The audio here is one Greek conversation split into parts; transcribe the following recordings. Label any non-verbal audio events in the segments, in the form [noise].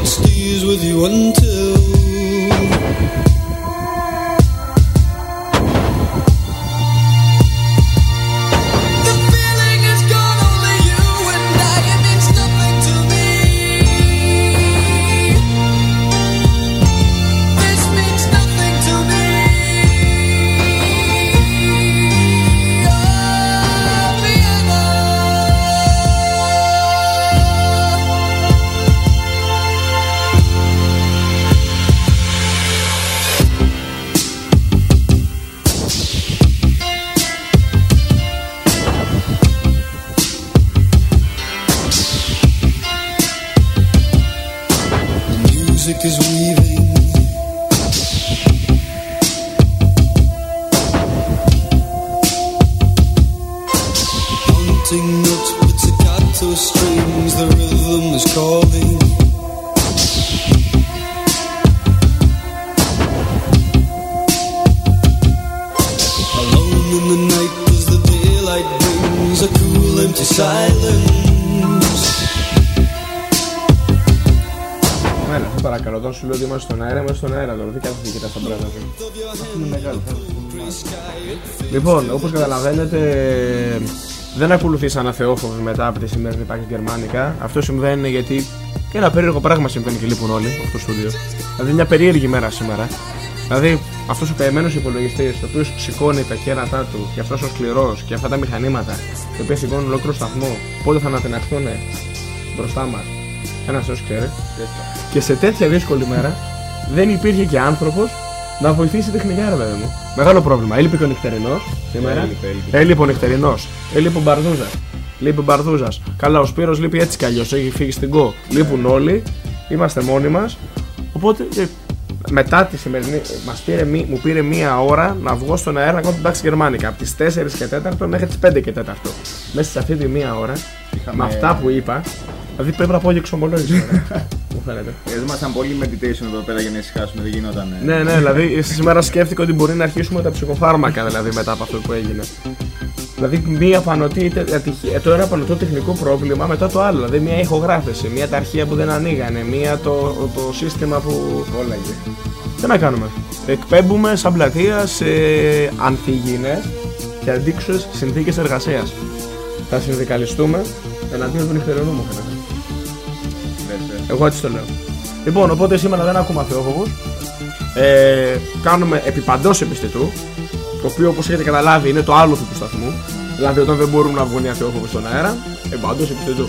it stays with you until. Παρακαλώ, όταν σου λέω ότι είμαστε στον αέρα, είμαστε στον αέρα τώρα. Τι κάθεσαι και κοιτάς τα πράγματα σου. Είναι μεγάλο. Λοιπόν, όπως καταλαβαίνετε, δεν ακολουθήσαν αθεόφοβοι μετά από τη σημερινή πάκη γερμανικά. Αυτό συμβαίνει γιατί ένα περίεργο πράγμα συμβαίνει και λείπουν όλοι από το στούντιο. Δηλαδή, μια περίεργη μέρα σήμερα. Δηλαδή, αυτός ο καημένος υπολογιστής, ο οποίος σηκώνει τα κέρατά του και αυτός ο σκληρός και αυτά τα μηχανήματα, τα οποία σηκώνουν ολόκληρο σταθμό, πότε θα ανατιναχθούν μπροστά μας, ένας έω ξέρει. Και σε τέτοια δύσκολη μέρα δεν υπήρχε και άνθρωπος να βοηθήσει τεχνικά, ρε παιδί μου. Μεγάλο πρόβλημα. Έλειπε και ο νυχτερινός σήμερα. Έλειπε, έλειπε. Έλειπε ο νυχτερινός. Έλειπε ο Μπαρδούζας. Λείπει ο Μπαρδούζας. Καλά, ο Σπύρος λείπει έτσι κι αλλιώς. Έχει φύγει στην κο. Λείπουν όλοι. Είμαστε μόνοι μας. Οπότε ε, μετά τη σημερινή. Μας πήρε, μη- μου πήρε μία ώρα να βγω στον αέρα να κάνω την τάξη γερμανικά. Από τις 4 και 4 μέχρι τις 5 και 4. Μέσα σε αυτή τη μία ώρα, Είχαμε- με αυτά που είπα, δηλαδή πρέπει να πω και εξομολόγηση. τώρα. [laughs] Μου φαίνεται. Ε, Ήμασταν πολύ meditation εδώ πέρα για να ησυχάσουμε, δεν γινόταν. ε. Ναι, ναι, δηλαδή σήμερα σκέφτηκα ότι μπορεί να αρχίσουμε τα ψυχοφάρμακα δηλαδή μετά από αυτό που έγινε. Δηλαδή μία πανωτή, τε- ατυχία- ε, το ένα πανωτό τεχνικό πρόβλημα μετά το άλλο. Δηλαδή μία ηχογράφηση, μία τα αρχεία που δεν ανοίγανε, μία το, το σύστημα που. Όλα εκεί. Τι να κάνουμε; Εκπέμπουμε σαν πλατεία σε ανθυγιεινές και αντίξωες συνθήκες εργασίας. Θα συνδικαλιστούμε εναντίον του νυχτερινού μου φαίνεται. Λες, ε. Εγώ έτσι το λέω. Λοιπόν, οπότε σήμερα δεν ακούμε αθεόφοβους. Ε, κάνουμε επί παντός επιστητού. Το οποίο όπως έχετε καταλάβει είναι το άλλο του σταθμού. Δηλαδή όταν δεν μπορούν να βγουν οι αθεόφοβοι στον αέρα, επί παντός επιστητού.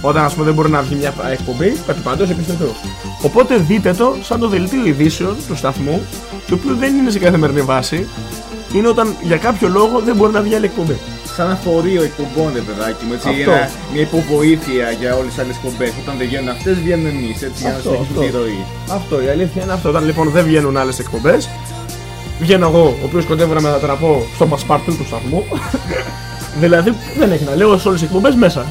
Όταν ας πούμε δεν μπορεί να βγει μια εκπομπή, επί παντός επιστητού. Οπότε δείτε το σαν το δελτίο ειδήσεων του σταθμού, το οποίο δεν είναι σε καθημερινή βάση. Είναι όταν για κάποιο λόγο δεν μπορεί να βγει άλλη εκπομπή. Σαν ένα φορείο εκπομπών, ρε παιδάκι μου. Έτσι, Αυτό. ένα, μια υποβοήθεια για όλες τις άλλες εκπομπές. Όταν δεν βγαίνουν αυτές, βγαίνουν εμείς. Έτσι, για να Αυτό, συνεχίσουμε αυτό. τη ροή. Αυτό, η αλήθεια είναι αυτό. Όταν λοιπόν δεν βγαίνουν άλλες εκπομπές, βγαίνω εγώ, ο οποίος κοντεύω να μετατραπώ στο πασπαρτού του σταθμού. [laughs] δηλαδή δεν έχει να λέω σε όλες τις εκπομπές μέσα.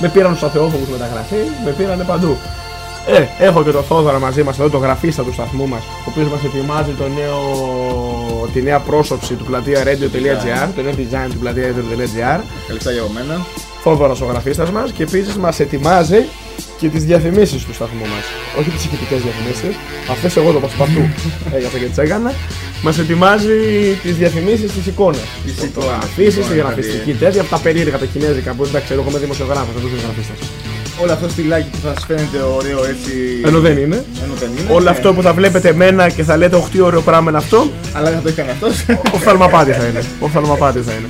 Με πήραν στους αθεόφοβους μεταγραφή, με πήραν παντού. Ε, έχω και το Θόδωρα μαζί μας εδώ, το γραφίστα του σταθμού μας, ο οποίος μας ετοιμάζει το νέο, τη νέα πρόσωψη του πλατεία radio.gr, το νέο design του πλατεία radio.gr. Καλησπέρα για μένα. Θόδωρας ο γραφίστας μας και επίσης μας ετοιμάζει και τις διαφημίσεις του σταθμού μας. Όχι τις ηχητικές διαφημίσεις, αυτές εγώ το πασπαρτού [laughs] έγραψα και τις έκανα. Μας ετοιμάζει τις διαφημίσεις της εικόνας. Τις Τις εικόνες, φωτογραφίσεις, τη εικόνες, γραφιστική δηλαδή. τέτοια, από τα περίεργα τα κινέζικα που δεν τα ξέρω, εγώ είμαι δημοσιογράφος, δεν είμαι γραφίστας. Όλο αυτό στυλάκι που θα σας φαίνεται ωραίο έτσι. Ενώ δεν είναι. Ενώ δεν είναι. Όλο ε, αυτό που θα βλέπετε εμένα και θα λέτε, «Ωχ, τι ωραίο πράγμα είναι αυτό, Αλλά δεν θα το έκανε αυτός. Οφθαλμαπάτι θα είναι. Οφθαλμαπάτι θα είναι.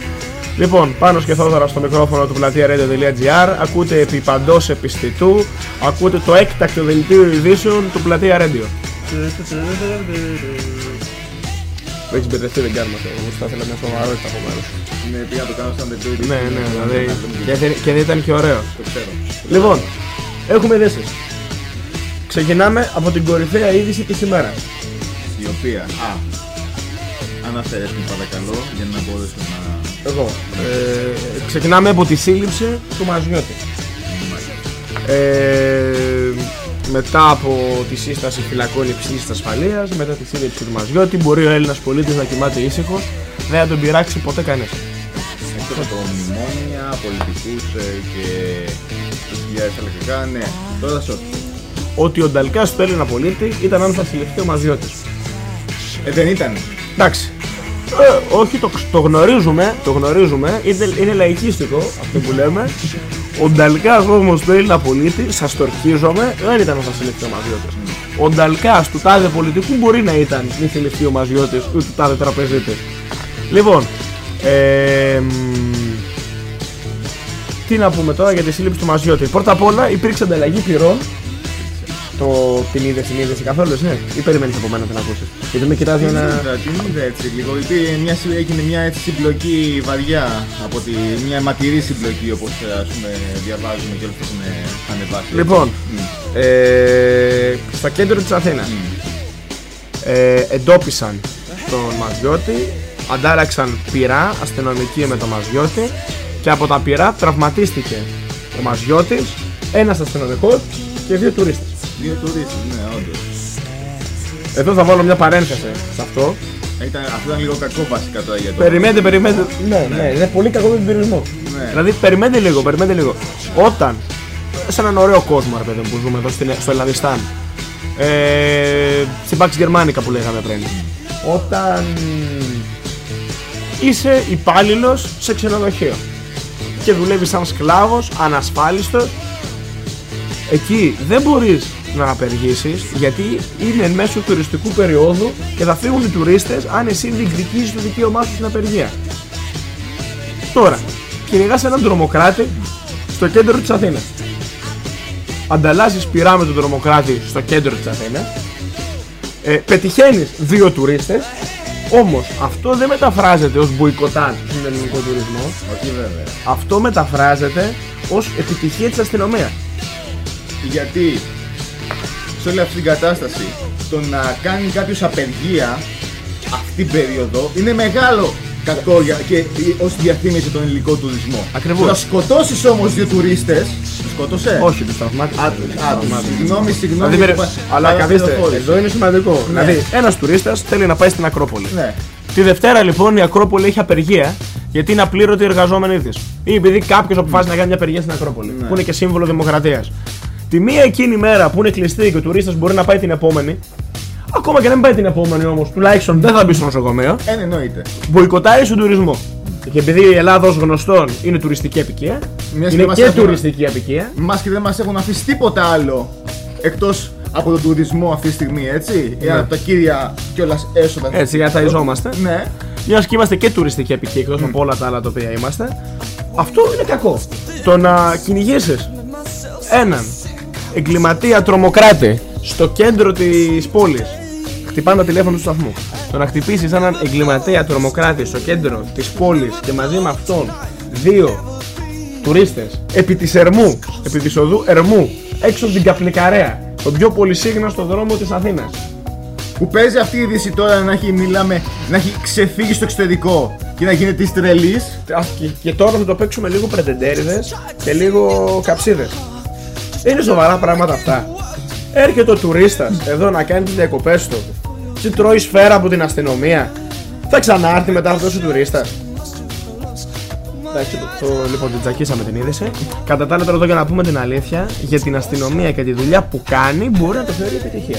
Λοιπόν, πάνω και Θόδωρα στο μικρόφωνο του πλατεία radio.gr ακούτε επί παντός επιστητού, ακούτε το έκτακτο δελτίο ειδήσεων του πλατεία radio. Δεν έχει μπερδευτεί, δεν κάνουμε αυτό. Εγώ θα ήθελα μια σοβαρότητα από μέρος. Ναι, πήγα να το κάνω σαν δελτίο. Ναι, ναι, δηλαδή. Και δεν- Και δεν ήταν και ωραίο. Το ξέρω. Λοιπόν, έχουμε ειδήσεις. Ξεκινάμε από την κορυφαία είδηση της ημέρας. Η οποία. Α. Αναφέρες μου παρακαλώ για να μπορέσω να. Εγώ. Ε, ξεκινάμε από τη σύλληψη του Μαζιώτη. Ε, μετά από τη σύσταση φυλακών υψής ασφαλείας, μετά τη σύλληψη του Μαζιώτη, μπορεί ο Έλληνας πολίτης να κοιμάται ήσυχος, δεν θα τον πειράξει ποτέ κανείς. Εκτός από μνημόνια, πολιτικούς ε, και τους χιλιάδες αλεκτικά, ναι. Τώρα σε Ότι ο Νταλκάς του Έλληνα πολίτη ήταν αν θα συλληφθεί ο Μαζιώτης. Ε, δεν ήταν. Εντάξει. Ε, όχι, το, το γνωρίζουμε, το γνωρίζουμε, είναι, είναι λαϊκίστικο αυτό που λέμε. Ο Νταλκά όμω του Έλληνα πολίτη, σας το ορκίζομαι, δεν ήταν να θα συλληφθεί ο Μαζιώτης. Ο Νταλκάς του τάδε πολιτικού μπορεί να ήταν μη συλληφθεί ο Μαζιώτης ή του τάδε τραπεζίτης. Λοιπόν, ε, μ, τι να πούμε τώρα για τη σύλληψη του Μαζιώτη. Πρώτα απ' όλα υπήρξε ανταλλαγή πυρών. Το την είδε, την είδε καθόλου, ναι. Ή περιμένεις από μένα να ακούσεις. Γιατί με κοιτάζει ένα. Είδα, Την είδα έτσι λίγο. Γιατί μια, συ- έγινε μια έτσι συμπλοκή βαριά από τη, μια αιματηρή συμπλοκή όπως ε, ας πούμε διαβάζουμε και όλους έχουν ανεβάσεις. Λοιπόν, Μμ. ε, στο κέντρο της Αθήνας ε, εντόπισαν τον Μαζιώτη, αντάραξαν πυρά αστυνομική με τον Μαζιώτη και από τα πυρά τραυματίστηκε ο Μαζιώτης, ένας αστυνομικός και δύο τουρίστες. Δύο τουρίστες, ναι, όντως. Εδώ θα βάλω μια παρένθεση σε αυτό. Ήταν, αυτό ήταν λίγο κακό βασικά τώρα για το... Περιμένετε, περιμένετε. Ναι, ναι, είναι πολύ κακό με τον τουρισμό. Ναι. Δηλαδή, περιμένετε λίγο, περιμένετε λίγο. Όταν σε έναν ωραίο κόσμο, ρε παιδί μου, που ζούμε εδώ στην, στο Ελλαδιστάν, ε, στην Pax Germanica που λέγαμε πριν, όταν είσαι υπάλληλος σε ξενοδοχείο και δουλεύεις σαν σκλάβος, ανασφάλιστος, εκεί δεν μπορείς να απεργήσεις γιατί είναι εν μέσω τουριστικού περίοδου και θα φύγουν οι τουρίστες αν εσύ διεκδικήσεις το δικαίωμά σου στην απεργία. Τώρα, κυνηγάς έναν τρομοκράτη στο κέντρο της Αθήνας. Ανταλλάσσεις πυρά με τον τρομοκράτη στο κέντρο της Αθήνας. Ε, πετυχαίνεις δύο τουρίστες. Όμως αυτό δεν μεταφράζεται ως μποϊκοτάζ στον ελληνικό τουρισμό. Όχι βέβαια. Αυτό μεταφράζεται ως επιτυχία της αστυνομίας. Γιατί σε όλη αυτή την κατάσταση το να κάνει κάποιος απεργία αυτή την περίοδο είναι μεγάλο κακό για, και ως διαφήμιση τον ελληνικό τουρισμό. Ακριβώς. Το Να σκοτώσεις όμως δύο τουρίστες, τους σκότωσε; Όχι, τους τραυμάτισες. Α, α, συγγνώμη, συγγνώμη. Δηλαδή, που πα- αλλά καθίστε, παραπληροφόρησα. εδώ είναι σημαντικό. Ναι. Δηλαδή, ένας τουρίστας θέλει να πάει στην Ακρόπολη. Ναι. Τη Δευτέρα λοιπόν η Ακρόπολη έχει απεργία γιατί είναι απλήρωτοι οι εργαζόμενοι τη. Ή επειδή κάποιος αποφάσισε να κάνει μια απεργία στην Ακρόπολη. Ναι. Που είναι και σύμβολο δημοκρατίας. Τη μία εκείνη μέρα που είναι κλειστή και ο τουρίστας μπορεί να πάει την επόμενη. Ακόμα και να μην πάει την επόμενη όμως, τουλάχιστον δεν θα μπει στο νοσοκομείο. Εν εννοείται. Μποϊκοτάρει στον τουρισμό. Και επειδή η Ελλάδα ω γνωστόν είναι τουριστική απικία, Μιας και είναι μας και έχουν- τουριστική απικία. Μας και δεν μας έχουν αφήσει τίποτα άλλο εκτός από τον τουρισμό αυτή τη στιγμή, έτσι; Ναι. Για από τα κύρια κιόλας έσοδα. Έτσι, για τα ιζόμαστε. Ναι. Μια και είμαστε και τουριστική απικία εκτός από όλα τα άλλα τα οποία είμαστε, αυτό είναι κακό. Το να κυνηγήσεις έναν εγκληματία τρομοκράτη στο κέντρο της πόλης, χτυπάνε το τηλέφωνο του σταθμού. Το να χτυπήσεις έναν εγκληματία τρομοκράτη στο κέντρο της πόλης και μαζί με αυτόν δύο τουρίστες επί της Ερμού, επί της οδού Ερμού, έξω από την Καπνικαρέα, τον πιο πολυσύγνωστο δρόμο της Αθήνας. Που παίζει αυτή η είδηση τώρα να έχει, μιλάμε, να έχει ξεφύγει στο εξωτερικό και να γίνεται τη τρελής. Α, Και, και τώρα θα το παίξουμε λίγο πρετεντέριδες και λίγο καψίδες. Είναι σοβαρά πράγματα αυτά. Έρχεται ο τουρίστας εδώ να κάνει τις διακοπές του και τρώει σφαίρα από την αστυνομία. Θα ξανάρθει μετά αυτός ο τουρίστας. Εντάξει, το, το, λοιπόν, την τσακίσαμε την είδηση. Κατά τα άλλα, τώρα εδώ για να πούμε την αλήθεια, για την αστυνομία και τη δουλειά που κάνει, μπορεί να το θεωρεί επιτυχία.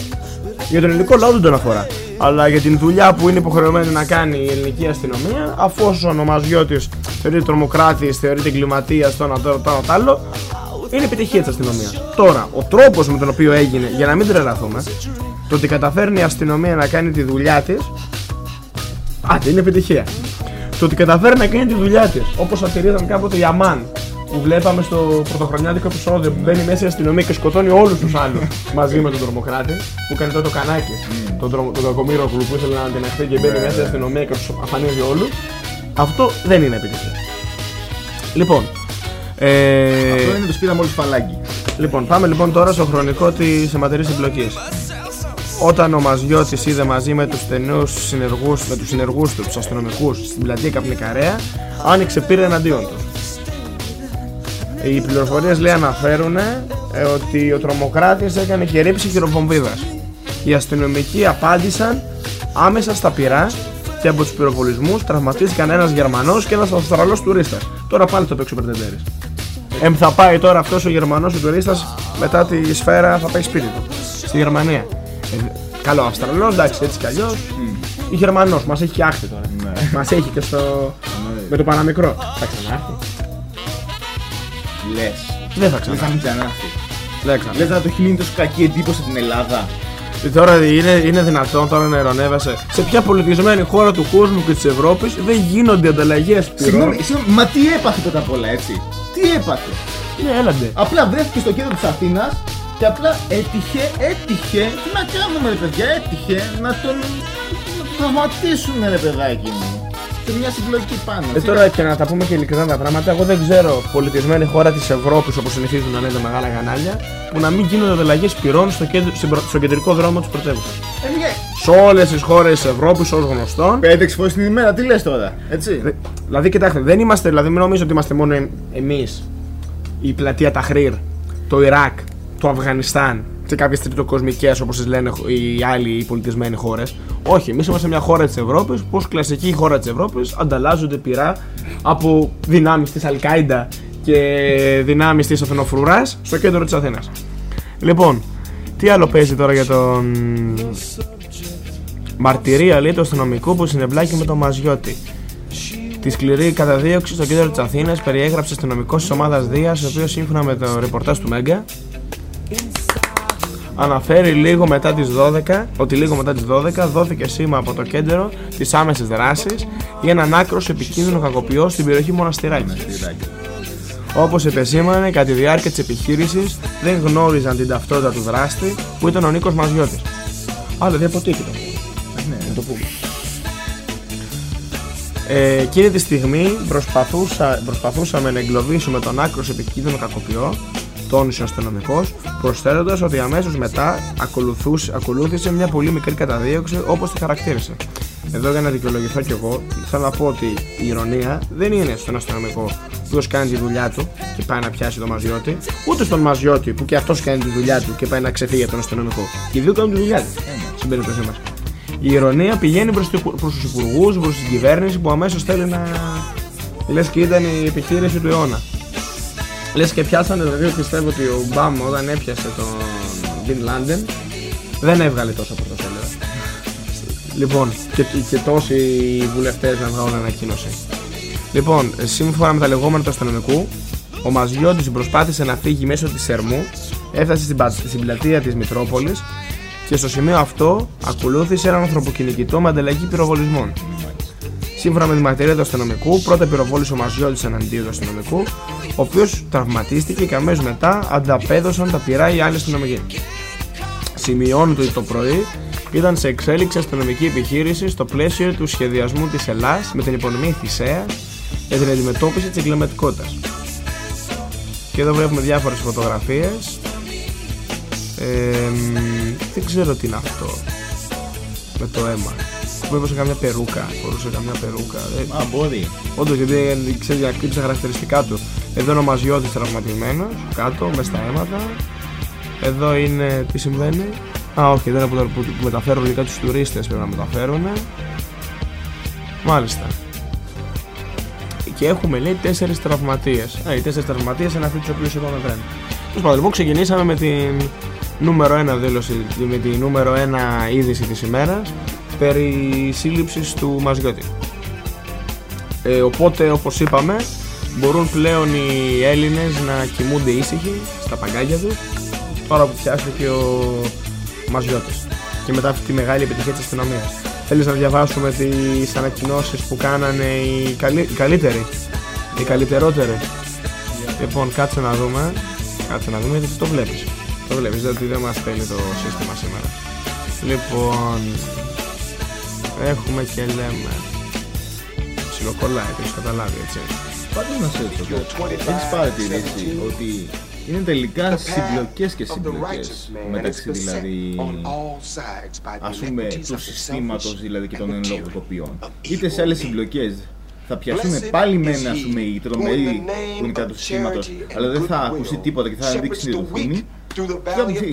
Για τον ελληνικό λαό δεν τον αφορά. Αλλά για την δουλειά που είναι υποχρεωμένη να κάνει η ελληνική αστυνομία, αφού ο ονομαζιώτη θεωρείται τρομοκράτης, θεωρείται εγκληματία, το ένα, το άλλο, το άλλο, το άλλο, είναι επιτυχία της αστυνομίας. Τώρα, ο τρόπος με τον οποίο έγινε, για να μην τρελαθούμε, το ότι καταφέρνει η αστυνομία να κάνει τη δουλειά της, άντε είναι επιτυχία. Το ότι καταφέρει να κάνει τη δουλειά της, όπως ατηρίζαν κάποτε η Αμάν, που βλέπαμε στο πρωτοχρονιάτικο επεισόδιο που μπαίνει μέσα η αστυνομία και σκοτώνει όλους τους άλλους μαζί με τον τρομοκράτη, που κάνει τότε το κανάκι, τον, τρο, τον κακομοίρογλου που ήθελε να αντιναχθεί και μπαίνει μέσα η αστυνομία και τους αφανίζει όλους. Αυτό δεν είναι επιτυχία. Λοιπόν, ε, Αυτό είναι το σπίτι μόλι φαλάκι. Λοιπόν, πάμε λοιπόν τώρα στο χρονικό της αιματερή συμπλοκή. Όταν ο Μαζιώτης είδε μαζί με τους στενούς συνεργούς, με τους συνεργούς του, τους αστυνομικούς, στην πλατεία Καπνικαρέα, άνοιξε πύρα εναντίον του. Οι πληροφορίες λέει αναφέρουν ε, ότι ο τρομοκράτης έκανε και ρήψη χειροβομβίδας. Οι αστυνομικοί απάντησαν άμεσα στα πυρά και από τους πυροβολισμούς τραυματίστηκαν ένας Γερμανός και ένας Αυστραλός τουρίστας. Τώρα πάλι το παίξει ο Περτεντέρη. Εμ θα πάει τώρα αυτός ο Γερμανός ο τουρίστας μετά τη σφαίρα θα πάει σπίτι του. Στη Γερμανία. Ε, καλό Αυστραλός, εντάξει έτσι κι αλλιώς. Η Γερμανός μας έχει και άχτη τώρα. Ναι. Μας έχει και στο. με το Παναμικρό. Θα ξανάρθει. Λες. Δεν θα Λε να ξανάρθει. μην ξανάρθει. Δεν ξανάρθει. Λες να το έχει μείνει τόσο κακή εντύπωση την Ελλάδα. Ε, Τώρα είναι, είναι δυνατόν τώρα να ειρωνεύεσαι. Σε ποια πολιτισμένη χώρα του κόσμου και της Ευρώπης δεν γίνονται ανταλλαγές πυρών; Συγγνώμη, συγγνώμη, μα τι έπαθε πρώτα απ' όλα έτσι; Τι έπαθε; Ναι, έλαντε. Απλά βρέθηκε στο κέντρο της Αθήνας και απλά έτυχε, έτυχε. Τι να κάνουμε ρε παιδιά, έτυχε να τον, να τον τραυματίσουν ρε παιδάκι μου. Σε μια συμπλοκή πάνω. Ε, τώρα και να τα πούμε και ειλικρινά τα πράγματα, εγώ δεν ξέρω πολιτισμένη χώρα της Ευρώπης όπως συνηθίζουν να λένε τα μεγάλα κανάλια που να μην γίνονται ανταλλαγέ πυρών στο, κέντρο, στην προ- στο κεντρικό δρόμο της πρωτεύουσας. Ε, μια... Σε όλες τις χώρες της Ευρώπης, ως γνωστόν. 5-6 φορές την ημέρα, τι λες τώρα, έτσι; Δε- Δηλαδή, κοιτάξτε, δεν είμαστε, δηλαδή, μην νομίζω ότι είμαστε μόνο εμείς, η πλατεία Ταχρήρ, το Ιράκ, το Αφγανιστάν και κάποιες τριτοκοσμικές όπως τις λένε οι άλλοι οι πολιτισμένοι χώρες. Όχι, εμείς είμαστε μια χώρα της Ευρώπης που ω κλασική χώρα της Ευρώπης ανταλλάζονται πυρά από δυνάμεις της Αλκάιντα και δυνάμεις της Αθηνοφρουράς στο κέντρο της Αθήνας. Λοιπόν, τι άλλο παίζει τώρα για τον. Μαρτυρία λέει του αστυνομικού που συνεμπλάκει με τον Μαζιώτη. Τη σκληρή καταδίωξη στο κέντρο της Αθήνας περιέγραψε αστυνομικός της ομάδας Δίας, ο οποίος σύμφωνα με το ρεπορτάζ του Μέγκα αναφέρει λίγο μετά τις 12, ότι λίγο μετά τις 12 δόθηκε σήμα από το κέντρο της άμεσης δράσης για έναν άκρος επικίνδυνο κακοποιό στην περιοχή Μοναστηράκη. Όπως επεσήμανε, κατά τη διάρκεια της επιχείρησης δεν γνώριζαν την ταυτότητα του δράστη που ήταν ο Νίκος Μαζιώτης. Άλλο δεν αποτύχει το Ναι. να το πούμε. Ε, εκείνη τη στιγμή προσπαθούσα, προσπαθούσαμε να εγκλωβίσουμε τον άκρος επικίνδυνο κακοποιό, τόνισε ο αστυνομικός, προσθέτοντας ότι αμέσως μετά ακολουθούσε, ακολούθησε μια πολύ μικρή καταδίωξη όπως τη χαρακτήρισε. Εδώ για να δικαιολογηθώ κι εγώ, θέλω να πω ότι η ηρωνία δεν είναι στον αστυνομικό που κάνει τη δουλειά του και πάει να πιάσει τον Μαζιώτη, ούτε στον Μαζιώτη που και αυτός κάνει τη δουλειά του και πάει να ξεφύγει από τον αστυνομικό. Και οι δύο κάνουν τη δουλειά τους στην περίπτωσή μας. Η ηρωνία πηγαίνει προς τους υπουργούς, προς την κυβέρνηση που αμέσως θέλει να. λες και ήταν η επιχείρηση του αιώνα. Λες και πιάσανε, δηλαδή πιστεύω ότι ο Ομπάμα όταν έπιασε τον Μπιν Λάντεν δεν έβγαλε τόσα πορτοφέλαια. λοιπόν, και, και τόσοι βουλευτές να βγάλουν ανακοίνωση. Λοιπόν, σύμφωνα με τα λεγόμενα του αστυνομικού, ο Μαζιώτης προσπάθησε να φύγει μέσω της Σερμού, έφτασε στην, πα- στην πλατεία της Μητρόπολης και στο σημείο αυτό ακολούθησε έναν ανθρωποκυνηγητό με ανταλλαγή πυροβολισμών. Σύμφωνα με τη μαρτυρία του αστυνομικού, πρώτα πυροβόλησε ο Μαζιώτης εναντίον του αστυνομικού, ο οποίος τραυματίστηκε και αμέσως μετά ανταπέδωσαν τα πυρά οι άλλοι αστυνομικοί. Σημειώνεται ότι το πρωί ήταν σε εξέλιξη αστυνομική επιχείρηση στο πλαίσιο του σχεδιασμού της Ελλάς με την υπονομή Θησέα για την αντιμετώπιση της εγκληματικότητας. Και εδώ βλέπουμε διάφορες φωτογραφίες. Ε, μ, δεν ξέρω τι είναι αυτό με το αίμα. Μήπως καμιά περούκα, φορούσε καμιά περούκα. Ε, Α, μπορεί. Όντως γιατί δεν ξέρεις να κρύψει τα χαρακτηριστικά του. Εδώ είναι ο Μαζιώτης τραυματισμένος, κάτω, μες στα αίματα. Εδώ είναι. Τι συμβαίνει; Α, όχι, εδώ είναι που, που, που μεταφέρουν ειδικά τους τουρίστες πρέπει να μεταφέρουν. Μάλιστα. Και έχουμε λέει τέσσερις τραυματίες. Ε, οι τέσσερις τραυματίες είναι αυτοί τους οποίους είπαμε πριν. Τέλος πάντων, λοιπόν, ξεκινήσαμε με την νούμερο 1 δήλωση, με την νούμερο 1 είδηση της ημέρας περί σύλληψης του Μαζιώτη. Ε, οπότε, όπως είπαμε, μπορούν πλέον οι Έλληνες να κοιμούνται ήσυχοι στα παγκάκια τους τώρα που πιάστηκε ο Μαζιώτης και μετά αυτή τη μεγάλη επιτυχία της αστυνομίας. Θέλεις να διαβάσουμε τις ανακοινώσεις που κάνανε οι, καλύ... οι καλύτεροι, οι καλύτερότεροι; Λοιπόν, κάτσε να δούμε. Κάτσε να δούμε γιατί το βλέπεις. Το βλέπεις, γιατί δεν μας στέλνει το σύστημα σήμερα. Λοιπόν, έχουμε και λέμε. Ψιλοκολλάει, το έχεις καταλάβει, έτσι. Πάντω να σε ρωτήσω, έχει παρατηρήσει ότι είναι τελικά συμπλοκές και συμπλοκές μεταξύ δηλαδή ας πούμε του συστήματος δηλαδή και των εν λόγω τοπιών. Είτε σε άλλες συμπλοκές θα πιαστούν πάλι μένα ας πούμε οι τρομεροί που είναι κάτω του σχήματος αλλά δεν θα ακουστεί τίποτα και θα δείξει την ευθύνη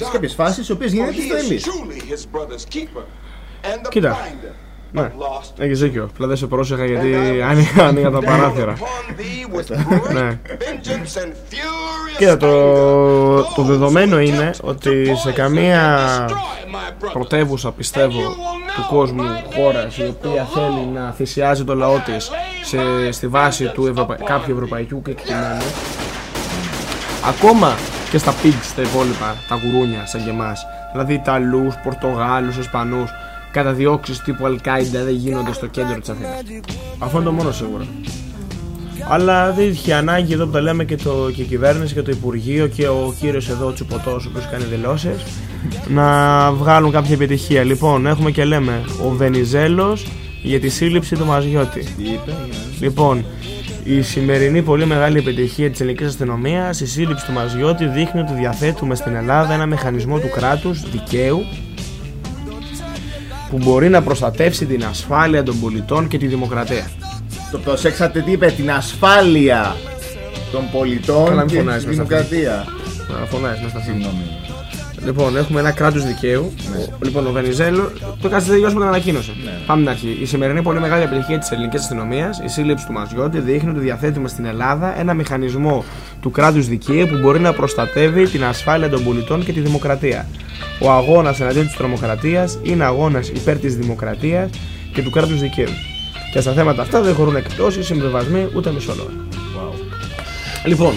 σε κάποιες φάσεις στις οποίες γίνεται τρελή. Κοίτα. Ναι, έχεις δίκιο. Απλά δεν σε πρόσεχα γιατί άνοιγα, άνοιγα τα παράθυρα. ναι. Κοίτα, το, το δεδομένο είναι ότι σε καμία πρωτεύουσα, πιστεύω, του κόσμου, χώρας η οποία θέλει να θυσιάζει το λαό της στη βάση του Ευρωπα... κάποιου ευρωπαϊκού κεκτημένου, ακόμα και στα pigs τα υπόλοιπα, τα γουρούνια σαν και εμάς, δηλαδή Ιταλούς, Πορτογάλους, Ισπανούς, καταδιώξεις τύπου Αλκάιντα δεν γίνονται στο κέντρο της Αθήνας. Αυτό είναι το μόνο σίγουρο. Αλλά δεν είχε ανάγκη εδώ που τα λέμε και, το, και η κυβέρνηση και το Υπουργείο και ο κύριος εδώ ο Τσουποτός ο οποίος κάνει δηλώσεις να βγάλουν κάποια επιτυχία. Λοιπόν, έχουμε και λέμε ο Βενιζέλος για τη σύλληψη του Μαζιώτη. Λοιπόν, η σημερινή πολύ μεγάλη επιτυχία της ελληνικής αστυνομίας, η σύλληψη του Μαζιώτη δείχνει ότι διαθέτουμε στην Ελλάδα ένα μηχανισμό του κράτους δικαίου που μπορεί να προστατεύσει την ασφάλεια των πολιτών και τη δημοκρατία. Το προσέξατε τι είπε, την ασφάλεια των πολιτών και τη δημοκρατία. Να φωνάζεις, να σταθεί. Λοιπόν, έχουμε ένα κράτος δικαίου. Ναι. Λοιπόν, ο Βενιζέλο. Το κάτι τελειώσει με την ανακοίνωση. Ναι. Πάμε την αρχή. Η σημερινή πολύ μεγάλη επιτυχία της ελληνικής αστυνομίας, η σύλληψη του Μαζιώτη, δείχνει ότι διαθέτουμε στην Ελλάδα ένα μηχανισμό του κράτους δικαίου που μπορεί να προστατεύει την ασφάλεια των πολιτών και τη δημοκρατία. Ο αγώνας εναντίον της τρομοκρατίας είναι αγώνας υπέρ της δημοκρατίας και του κράτους δικαίου. Και στα θέματα αυτά δεν χωρούν εκτόσει, συμβιβασμοί ούτε μισό λόγο. Wow. Λοιπόν,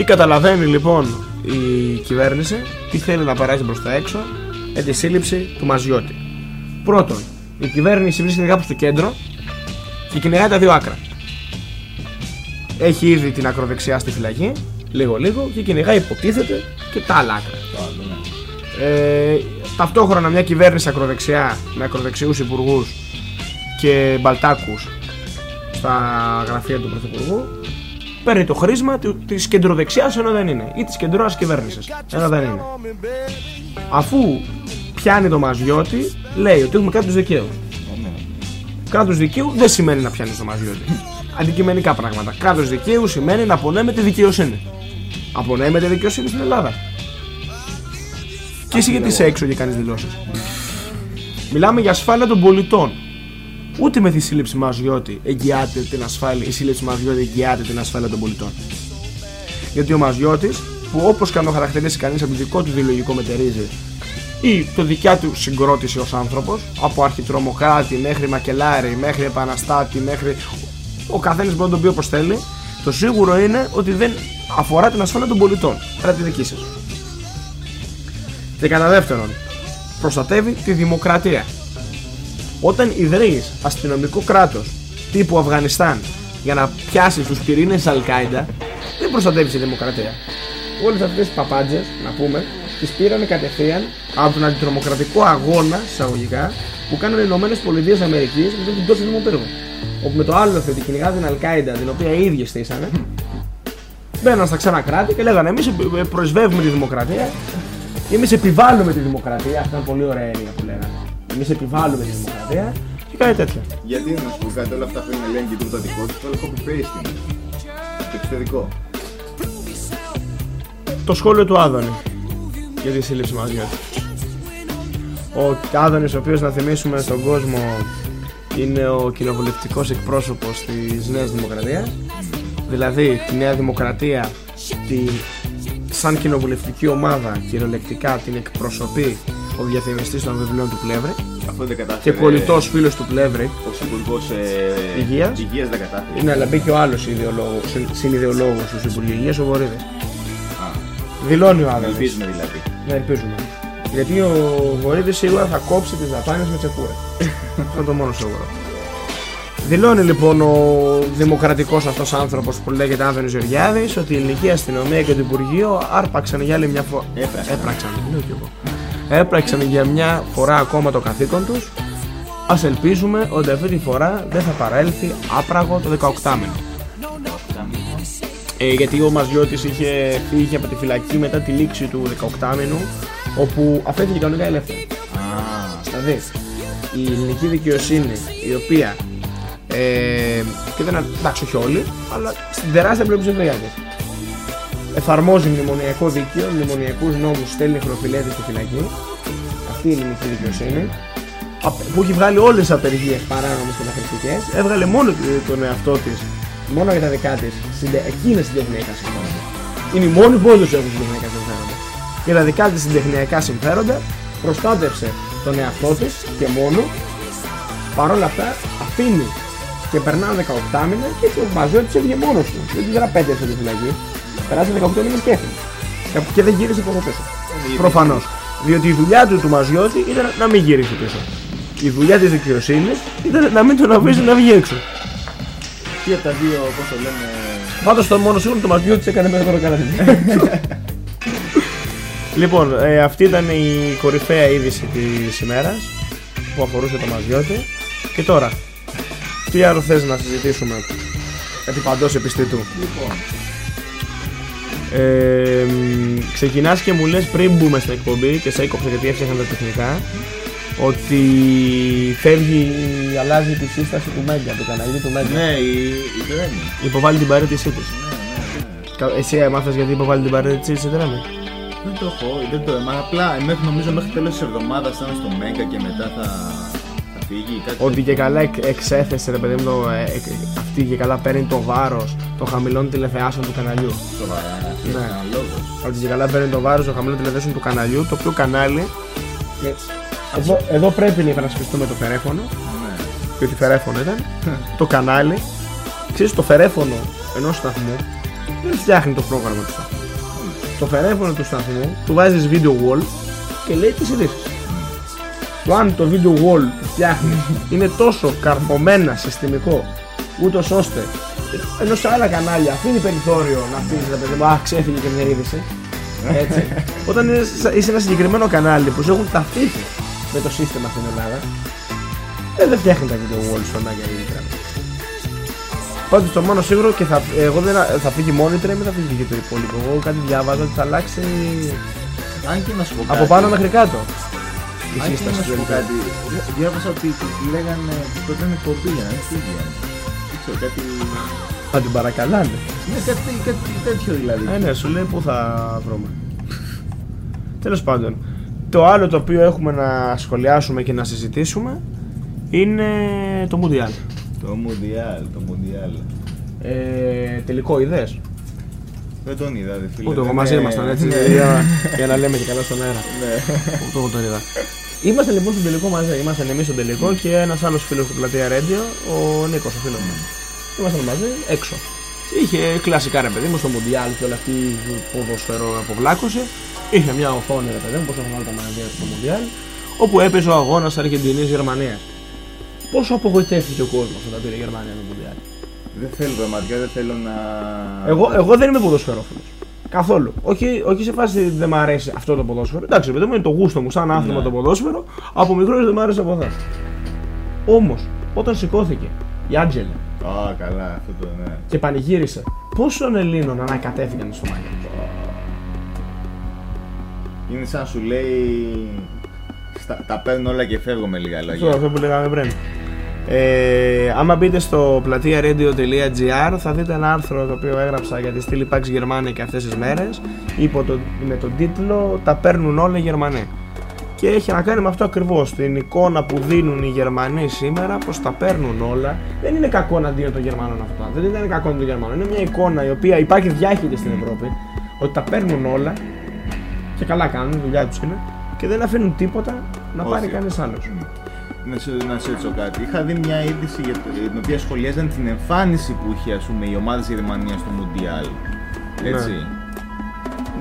τι καταλαβαίνει λοιπόν η κυβέρνηση, τι θέλει να παράγει προς τα έξω, με τη σύλληψη του Μαζιώτη. Πρώτον, η κυβέρνηση βρίσκεται κάπου στο κέντρο και κυνηγάει τα δύο άκρα. Έχει ήδη την ακροδεξιά στη φυλακή, λίγο-λίγο, και κυνηγάει υποτίθεται και τα άλλα άκρα. Ε, ταυτόχρονα μια κυβέρνηση ακροδεξιά με ακροδεξιούς υπουργούς και μπαλτάκους στα γραφεία του Πρωθυπουργού παίρνει το χρήσμα της κεντροδεξιάς ενώ δεν είναι ή της κεντρώας κυβέρνησης ενώ δεν είναι. Αφού πιάνει το μαζιώτη, λέει ότι έχουμε κράτος δικαίου. Κράτος δικαίου δεν σημαίνει να πιάνεις το μαζιώτη. Αντικειμενικά πράγματα. Κράτος δικαίου σημαίνει να απονέμεται τη δικαιοσύνη. Απονέμεται δικαιοσύνη στην Ελλάδα. Και εσύ γιατί είσαι έξω και κάνεις δηλώσεις. Μιλάμε για ασφάλεια των πολιτών. Ούτε με τη σύλληψη Μαζιώτη εγγυάται την ασφάλεια, η σύλληψη Μαζιώτη εγγυάται την ασφάλεια των πολιτών. Γιατί ο Μαζιώτης, που όπως και αν το χαρακτηρίσει κανείς από το δικό του βιολογικό μετερίζει ή το δικιά του συγκρότηση ως άνθρωπος, από αρχιτρομοκράτη μέχρι μακελάρι, μέχρι επαναστάτη, μέχρι. Ο καθένας μπορεί να τον πει όπως θέλει. Το σίγουρο είναι ότι δεν αφορά την ασφάλεια των πολιτών. Πέρα τη δική σας. Και κατά δεύτερον, προστατεύει τη δημοκρατία. Όταν ιδρύεις αστυνομικό κράτος τύπου Αφγανιστάν για να πιάσεις τους πυρήνες Αλκάιντα, δεν προστατεύεις τη δημοκρατία. Όλες αυτές τις παπάντζες, να πούμε, τις πήραν κατευθείαν από τον αντιτρομοκρατικό αγώνα, εισαγωγικά, που κάνουν οι Ηνωμένες Πολιτείες Αμερικής με τον τόσο δημοπύργο. Όπου με το άλλο ότι κυνηγά την Αλκάιντα, την οποία οι ίδιοι στήσανε, μπαίναν στα ξένα κράτη και λέγανε Εμείς προσβεύουμε τη δημοκρατία, εμείς επιβάλλουμε τη δημοκρατία. Αυτά είναι πολύ ωραία έννοια που λέγανε. Εμείς επιβάλλουμε τη δημοκρατία και κάτι τέτοια. Γιατί να σου πω κάτι, όλα αυτά που είναι λένε και το δικό του, το copy paste είναι. Το εξωτερικό. Το σχόλιο του Άδωνη για τη σύλληψη Μαζιώτη. Ο Άδωνης, ο οποίος να θυμίσουμε στον κόσμο είναι ο κοινοβουλευτικός εκπρόσωπος της Νέας Δημοκρατίας. Δηλαδή τη Νέα Δημοκρατία τη, σαν κοινοβουλευτική ομάδα κυριολεκτικά την εκπροσωπεί ο διαφημιστή των βιβλίων του Πλεύρη. Αυτό δεν κατάφερε. Και κολλητός φίλος του Πλεύρη. Ο Υπουργός ε, Υγείας. Υγείας δεν κατάφερε. Ναι, αλλά μπήκε ο άλλος συνειδεολόγος του Υπουργείου Υγείας, ο Βορύδη. Δηλώνει ο άλλο. Ελπίζουμε δηλαδή. Ναι, ελπίζουμε. Γιατί ο Βορύδης σίγουρα θα κόψει τις δαπάνες με τσεκούρα. Αυτό είναι το μόνο σίγουρο. Δηλώνει λοιπόν ο δημοκρατικός αυτός άνθρωπος που λέγεται Άδωνης Γεωργιάδης ότι η ελληνική αστυνομία και το Υπουργείο άρπαξαν για άλλη μια φορά. Έπραξαν, λέω κι εγώ έπραξαν για μια φορά ακόμα το καθήκον τους Ας ελπίζουμε ότι αυτή τη φορά δεν θα παρέλθει άπραγο το 18 μήνο. Ε, γιατί ο Μαζιώτης είχε φύγει από τη φυλακή μετά τη λήξη του 18 μήνου όπου αφέθηκε κανονικά ελεύθερη. Δηλαδή, η ελληνική δικαιοσύνη η οποία Ε, και δεν, εντάξει, όχι όλοι, αλλά στην τεράστια πλειοψηφία της. Εφαρμόζει μνημονιακό δίκαιο, μνημονιακούς νόμους, στέλνει χροφυλέτε στη φυλακή. Αυτή είναι η μικρή δικαιοσύνη. Απ- Που έχει βγάλει όλες τις απεργίες παράνομες και καταχρηστικέ. Έβγαλε μόνο τον εαυτό της, μόνο για τα δικά της, εκείνες συντεχνιακά συμφέροντα. Είναι οι μόνοι που όντω έχουν συντεχνιακά συμφέροντα. Και τα δικά της συντεχνιακά συμφέροντα προστάτευσε τον εαυτό της και μόνο. Παρ' όλα αυτά αφήνει και περνάνε 18 μήνες και έτσι ο Μπαζιώτη έβγε μόνος του. Δεν του δραπέτευσε τη φυλακή. Περάσει 18 μήνες και έφυγε. Και- Και δεν γύρισε ποτέ πίσω. Προφανώς. Διότι η δουλειά του του Μαζιώτη ήταν να μην γυρίσει πίσω. Η δουλειά της δικαιοσύνης ήταν να μην τον αφήσει να βγει έξω. Τι από τα δύο, πώ το λένε. Πάντως το μόνο σίγουρο το Μαζιώτη έκανε μέχρι τώρα κανένα. [laughs] λοιπόν, ε, αυτή ήταν η κορυφαία είδηση της ημέρας που αφορούσε το Μαζιώτη. Και τώρα, τι άλλο θες να συζητήσουμε επί παντός επιστήτου. Λοιπόν, Ε, ξεκινάς και μου λες πριν μπούμε στην εκπομπή και σε έκοψα γιατί έφτιαχναν τα τεχνικά ότι φεύγει, αλλάζει τη σύσταση του Μέγκα, του καναλιού του Μέγκα. ναι, η, η Τρέμι. Υποβάλλει την παρέτησή της. Ναι, ναι, ναι. Κα- Εσύ έμαθες γιατί υποβάλλει την παρέτησή της η Τρέμι. Δεν το έχω, δεν το έμαθα. Απλά μέχρι, νομίζω μέχρι τέλος της εβδομάδας θα είναι στο Μέγκα και μετά θα, θα φύγει. Κάτι Ότι και καλά εκ- εξέθεσε ρε παιδί μου το, ε, εκ- αυτή και καλά παίρνει το βάρος των χαμηλών τηλεθεάσεων του καναλιού. σοβαρά. Ναι. Ναι. Ένα λόγο. Ότι και καλά παίρνει το βάρος των χαμηλών τηλεθεάσεων του καναλιού, το οποίο κανάλι. Εδώ, εδώ πρέπει να υπερασπιστούμε το φερέφωνο. Ναι. διότι φερέφωνο ήταν, το κανάλι, ξέρεις το φερέφωνο ενός σταθμού δεν φτιάχνει το πρόγραμμα του σταθμού. Το φερέφωνο του σταθμού του βάζεις video wall και λέει τις ειδήσεις. Το αν το video wall που φτιάχνει είναι τόσο καρφωμένα συστημικό ούτως ώστε ενώ σε άλλα κανάλια αφήνει περιθώριο να αφήνεις τα παιδί μου, Α, ξέφυγε και μια είδηση. Έτσι. Όταν είναι σε- είσαι ένα συγκεκριμένο κανάλι που σε έχουν ταυτίσει με το σύστημα στην Ελλάδα, ε, δεν φτιάχνει τα video walls στο Μέγκα ή πράγματα. Πάντως το μόνο σίγουρο και θα, εγώ δεν, θα φύγει μόνη η τρέμη, θα φύγει και το υπόλοιπο. Εγώ κάτι διάβαζα ότι θα αλλάξει Αν και να σου πω κάτι. από πάνω μέχρι κάτω. Η Αν και σύσταση να του σου πω ελληνικού. κάτι. Διάβασα ότι λέγανε ότι το έκανε εκπομπή για να είναι φύγει. Δεν ξέρω, κάτι. Θα την παρακαλάνε. Ναι, κάτι, κάτι τέτοιο δηλαδή. Ε, ναι, σου λέει πού θα βρούμε. Τέλος πάντων, το άλλο το οποίο έχουμε να σχολιάσουμε και να συζητήσουμε είναι το Mundial. Το Μουντιάλ, το Μουντιάλ. Ε, τελικό ιδέε. Δεν τον είδα, δε φίλε. Ούτε εγώ δεν μαζί είναι- ήμασταν έτσι Ναι. για, για να λέμε και καλά στον αέρα. Ναι. Ούτε εγώ τον είδα. Είμαστε λοιπόν στον τελικό μαζί. Ήμασταν εμείς στον τελικό και ένας άλλος φίλος του πλατεία Radio, ο Νίκος, ο φίλος μου. Ήμασταν μαζί έξω. Είχε κλασικά ρε παιδί μου στο Μουντιάλ και όλη αυτή η ποδοσφαιρό αποβλάκωση. Είχε μια οθόνη ρε παιδί μου, όπω έχουν όλα τα μαγαζιά στο Μουντιάλ, όπου έπαιζε ο αγώνας Αργεντινή-Γερμανία. Πόσο απογοητεύτηκε ο κόσμος όταν πήρε η Γερμανία το Μουντιάλ. Δεν θέλω πραγματικά, δεν θέλω να. Εγώ, εγώ δεν είμαι ποδοσφαιρόφιλος. Καθόλου. Όχι, όχι σε φάση δεν μου αρέσει αυτό το ποδόσφαιρο. Εντάξει, παιδί μου είναι το γούστο μου σαν άθλημα Ναι. το ποδόσφαιρο. Από μικρός δεν μου άρεσε από εδώ. Όμως, όταν σηκώθηκε η Άντζελε Α, καλά, αυτό το ναι. και πανηγύρισε, πόσων Ελλήνων ανακατεύτηκαν στο μάτι. Είναι σαν να σου λέει. στα- τα παίρνω όλα και φεύγω με λίγα Αυτό, λόγια. αυτό που λέγαμε πριν. Ε, άμα μπείτε στο πλατεία radio.gr θα δείτε ένα άρθρο το οποίο έγραψα για τη στήλη Pax Germanic αυτές τις μέρες. Υπό το, με τον τίτλο «Τα παίρνουν όλα οι Γερμανοί» και έχει να κάνει με αυτό ακριβώς την εικόνα που δίνουν οι Γερμανοί σήμερα πως τα παίρνουν όλα. Δεν είναι κακό αντίον των Γερμανών αυτό δεν είναι κακό αντίον των Γερμανών. Είναι μια εικόνα η οποία υπάρχει διάχυτη στην Ευρώπη ότι τα παίρνουν όλα και καλά κάνουν, η δουλειά τους είναι και δεν αφήνουν τίποτα να Όχι. πάρει κανείς άλλος Να σε, να σε ρωτήσω κάτι. Είχα δει μια είδηση για το- την οποία σχολιάζαν την εμφάνιση που είχε ας πούμε, η ομάδα της Γερμανίας στο Μουντιάλ. Έτσι.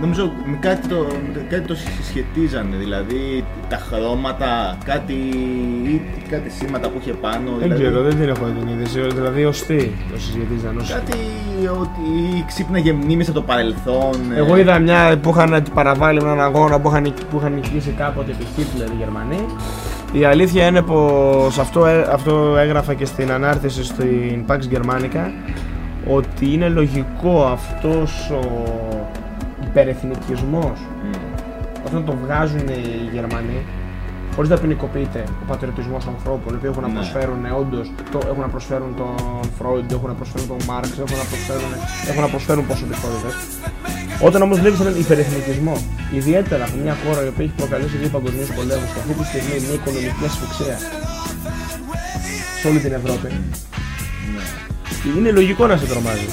Νομίζω με κάτι το, με κάτι το συσχετίζανε, δηλαδή τα χρώματα, κάτι, ή κάτι σήματα που είχε πάνω. Δεν δηλαδή, ξέρω, δεν την έχω την είδηση. Δηλαδή, ως τι το συζητήσαν. Ως... Κάτι ότι ξύπναγε μνήμη από το παρελθόν. ε, Εγώ είδα μια που είχαν παραβάλει με έναν αγώνα που είχαν, που είχαν νικήσει κάποτε επί Χίτλερ οι Γερμανοί. Η αλήθεια είναι πως αυτό, ε- αυτό έγραφα και στην ανάρτηση στην Pax Germanica ότι είναι λογικό αυτός ο υπερεθνικισμός μ, όταν το βγάζουν οι Γερμανοί χωρίς να ποινικοποιείται ο πατριωτισμός ανθρώπων οι οποίοι έχουν να Ναι. προσφέρουν όντως, έχουν να προσφέρουν τον Φρόιντ, έχουν να προσφέρουν τον Μάρξ, έχουν να προσφέρουν, έχουν να προσφέρουν προσωπικότητε. Όταν όμως βλέπεις έναν υπερεθνικισμό, ιδιαίτερα από μια χώρα η οποία έχει προκαλέσει δύο παγκοσμίους πολέμους και αυτή τη στιγμή μια οικονομική ασφυξία σε όλη την Ευρώπη, είναι λογικό να σε τρομάζει.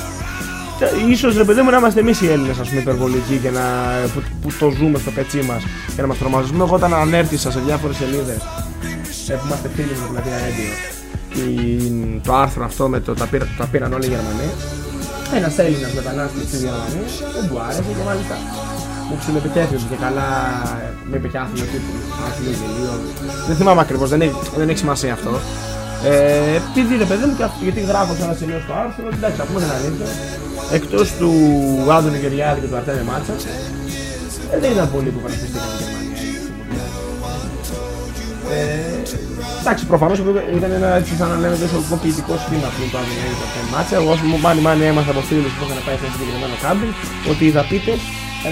Και Ίσως ρε παιδί μου να είμαστε εμείς οι Έλληνες ας πούμε υπερβολικοί και να, που, που το ζούμε στο πετσί μας και να μας τρομάζει. Ας πούμε, Εγώ όταν ανέρτησα σε διάφορες σελίδες ε, που είμαστε φίλοι με το Πλατεία Radio η- το άρθρο αυτό με το τα, πήρα, τα πήραν όλοι οι Γερμανοί ένας Έλληνας μετανάστης στη Γερμανία δεν του άρεσε και μάλιστα. Μου ψιλοεπιτέθη ότι και καλά ε, με είπε και άθλιο τύπου άθλιο γελίο. Δεν θυμάμαι ακριβώς δεν έχει, δεν έχει σημασία αυτό. Ε, επειδή ρε παιδί μου και αυτό, γιατί γράφω σε ένα σημείο στο άρθρο εντάξει να πούμε την αλήθεια. Εκτός του Άδωνη Γεωργιάδη και του Αρτέμι Μάτσα ε, δεν ήταν πολλοί που παρασυστήκαν στη Γερμανία ε, εντάξει, προφανώς ήταν ένα έτσι σαν να λέμε τόσο ποιητικό σχήμα που το άδειο το Αρτέμι Μάτσα. Εγώ, όσο μου μάνι μάνι έμαθα από φίλους που είχαν πάει σε ένα συγκεκριμένο κάμπινγκ ότι οι δαπίτε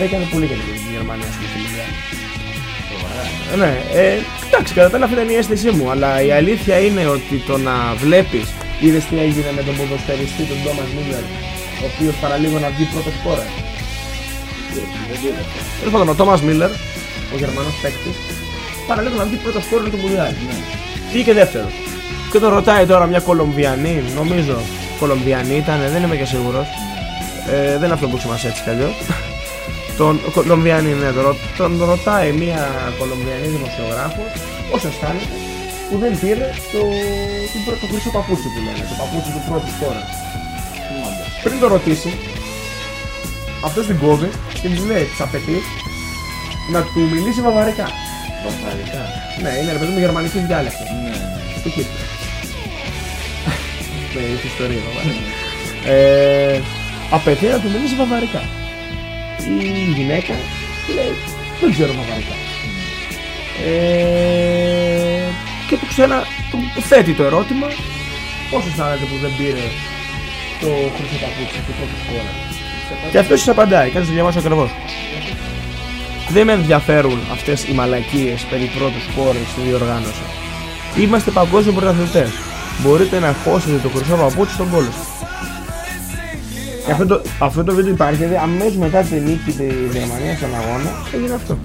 έκανε πολύ για την Γερμανία στην Μουντιάλ. Ε, Ναι, ε, εντάξει, κατά τα άλλα αυτή ήταν η αίσθησή μου. Αλλά η αλήθεια είναι ότι το να βλέπεις, είδες τι έγινε με τον ποδοσφαιριστή τον Τόμας Μίλλερ, ο οποίος παραλίγο να βγει πρώτος σκόρερ. Τέλος πάντων, ο Τόμας Μίλλερ, ο Γερμανός παίκτης, παραλίγο να βγει πρώτος σκόρερ του Μουντιάλ. Βγήκε δεύτερο. Και τον ρωτάει τώρα μια Κολομβιανή, νομίζω Κολομβιανή ήταν, δεν είμαι και σίγουρος. Ε, δεν είναι αυτό που σημασία έτσι κι αλλιώς. [laughs] Τον Κολομβιανή, ναι, τον, ρω- τον ρωτάει μια Κολομβιανή δημοσιογράφος πώ αισθάνεται που δεν πήρε το, το, πρω- το χρυσό παπούτσι που λένε, το παπούτσι του πρώτου σκόρα. Πριν το ρωτήσει, αυτός την κόβει και της λέει, τη απαιτεί να του μιλήσει βαβαρικά. Βαβαρικά. Ναι, είναι ρε παιδί μου γερμανικής διάλεκτο. [laughs] Του Κύπρου. Ναι, έχει ιστορία βαβαρικά. Ε, απαιτεί να του μιλήσει βαβαρικά. Η γυναίκα λέει, δεν ξέρω βαβαρικά. Ε, και του ξένα του του θέτει το ερώτημα πόσο αισθάνεται που δεν πήρε το χρυσό παπούτσι του πρώτου σκόρα. Και αυτός σα απαντάει, κάτσε να το διαβάσω ακριβώς. Δεν με ενδιαφέρουν αυτές οι μαλακίες περί πρώτους σκόρε στη διοργάνωση. Είμαστε παγκόσμιοι πρωταθλητές. Μπορείτε να χώσετε το χρυσό παπούτσι στον κόλλο σας. Και αυτό το, αυτό το βίντεο υπάρχει γιατί αμέσως μετά τη νίκη της Γερμανίας στον αγώνα έγινε αυτό.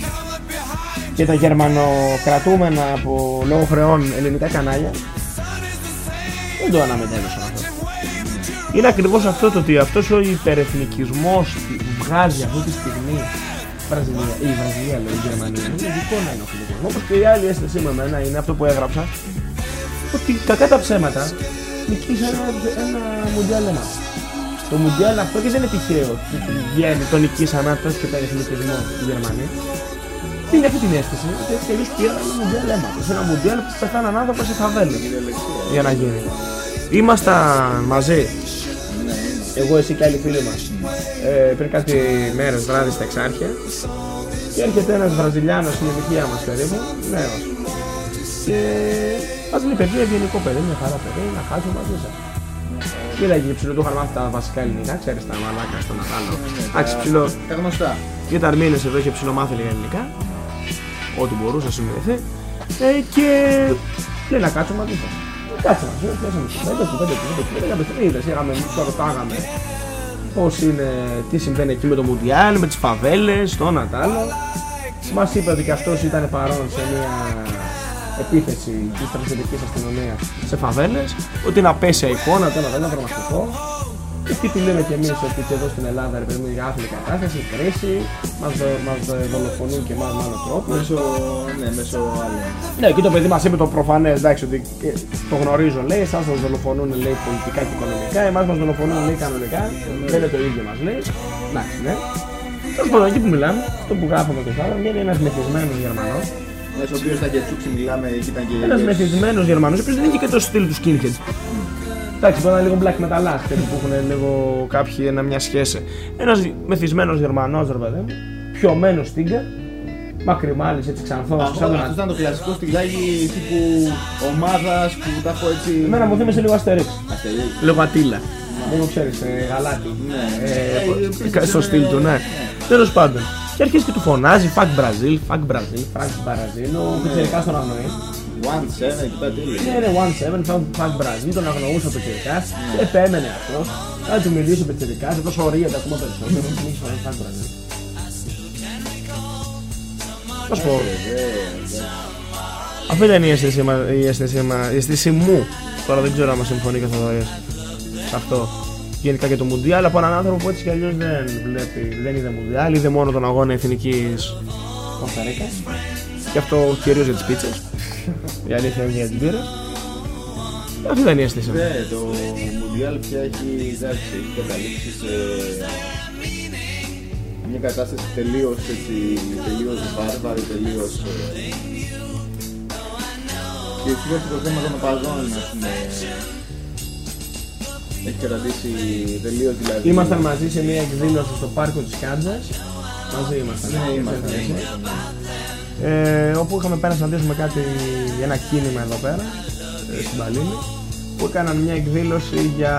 Και τα γερμανοκρατούμενα από λόγω χρεών ελληνικά κανάλια δεν το αναμετέδωσαν αυτό. Είναι ακριβώς αυτό το ότι αυτός ο υπερεθνικισμός βγάζει αυτή τη στιγμή Βραζιλία, η Βραζιλία λέει η Γερμανία είναι λογικό να είναι ο εθνικισμό. Όπως και η άλλη αίσθηση με εμένα είναι αυτό που έγραψα ότι κακά τα ψέματα νικήσε ένα, ένα μουντιάλ εμάς. Το μουντιάλ αυτό και δεν είναι τυχαίο ότι βγαίνει, το νικήσαμε αυτός και υπερεθνικισμό στη Γερμανία. Είναι αυτή την αίσθηση ότι έτσι κι αλλιώς πήραν ένα μουντιάλ αίματος. Ένα μουντιάλ που πεθάναν άνθρωποι σε φαβέλες για να γίνει. Ήμασταν μαζί, εγώ, εσύ και άλλοι φίλοι μας, ε, πριν κάτι μέρες βράδυ στα Εξάρχεια και έρχεται ένας Βραζιλιάνος στην ηλικία μας περίπου, νέος. Και μας λέει παιδί, ευγενικό παιδί, μια χαρά παιδί, να χάσω μαζί σας. Κοίταγε ψηλό, του είχαν μάθει τα βασικά ελληνικά, ξέρεις τα μαλάκα στον άλλο. Εντάξει, ψηλό, Τα γνωστά. ήταν μήνες εδώ είχε ψηλομάθει λίγα ελληνικά, ό,τι μπορούσε να συμμετέχει. Ε, και λέει να κάτσω μαζί σας. Κάτσε μαζί, πιάσαμε τις πέντε, του πέντε, του πέντε, του πέντε, κατευθυντήρες, είχαμε, το ρωτάγαμε πώς είναι, τι συμβαίνει εκεί με το Μουντιάλ, με τις φαβέλες, το ένα τ' άλλο. Μας είπε ότι και αυτός ήταν παρόν σε μια επίθεση της στρατιωτικής αστυνομίας σε φαβέλες, ότι είναι απέσια εικόνα, το ένα τ' άλλο, δραματικό. Και τι τι λέμε κι εμείς ότι και εδώ στην Ελλάδα ρε παιδί μου η άθλη κατάσταση, κρίση, μας, δο, μας δο- δολοφονούν και εμάς με άλλο τρόπο. Μέσω, ναι, μέσω άλλων. Ναι, και το παιδί μας είπε το προφανές, εντάξει, ότι ε, το γνωρίζω, λέει, εσάς σα δολοφονούν, λέει, πολιτικά και οικονομικά, εμάς μας δολοφονούν, λέει, κανονικά. Δεν είναι το ίδιο μας, λέει. Εντάξει, ναι. Τέλος πάντων, εκεί που μιλάμε, αυτό που γράφουμε και τώρα, είναι ένας μεθυσμένος Γερμανός. Μέσω ο οποίος ήταν και τσούτσι, μιλάμε και ήταν και. Ένας μεθυσμένος Γερμανός, ο οποίος δεν είχε και το στυλ του skinhead. Εντάξει, μπορεί να είναι λίγο black metal κάτι που έχουν λίγο κάποιοι ένα, μια σχέση. Ένας μεθυσμένος Γερμανός, ρε παιδί μου, πιωμένος στίγκα, μακρυμάλλης έτσι ξανθός, Αυτό, σαν τον αυτό ήταν το κλασικό στυλάκι τύπου ομάδας που τα έχω έτσι. Εμένα μου θύμισε λίγο Αστερίξ. Αστερί. Λίγο Αττίλα. Λίγο ξέρεις, Γαλάτη. Ναι. Ε, Ε, ε, στο στυλ του, ναι. Τέλος πάντων. Και αρχίζει και του φωνάζει Fuck Brazil, fuck Brazil, fuck Brazil. Ο πιτσιρικάς τον αγνοεί. One Seven εκεί πέρα τι λέει. Ναι, ναι, One Seven, fuck Brazil, τον αγνοούσε ο πιτσιρικάς. Και επέμενε αυτός. Θα του μιλήσει ο Πιτσερικά, αυτό ορίεται ακόμα περισσότερο. Μην έχει φωνάζει Φακ Μπραζίλ. Θα σου πω. Αυτή ήταν η αίσθηση, μα- η, αίσθηση, μα- η αίσθηση μου. Τώρα δεν ξέρω αν συμφωνεί και ο Θοδωρής σε αυτό. Γενικά και το Μουντιάλ από έναν άνθρωπο που έτσι κι αλλιώς δεν βλέπει, δεν είδε Μουντιάλ, είδε μόνο τον αγώνα εθνικής Κωνσταντίνα. Και αυτό κυρίως για τις πίτσες. Η αλήθεια είναι για τι μπύρε. Αυτή ήταν η αίσθηση. μου. Ναι, το Μουντιάλ πια έχει, εντάξει, έχει καταλήξει σε μια κατάσταση τελείως έτσι, τελείως βάρβαρη, τελείως... ε, Και ευτυχώς το θέμα των οπαδών, ας πούμε, έχει καταντήσει τελείως δηλαδή. Ήμασταν μαζί σε μια εκδήλωση στο πάρκο της Κάντζα. Μαζί ήμασταν. Ναι, ήμασταν, ήμασταν. Ε, όπου είχαμε πέρασει να δείξουμε κάτι για ένα κίνημα εδώ πέρα, ε, στην Παλίνη, που έκαναν μια εκδήλωση για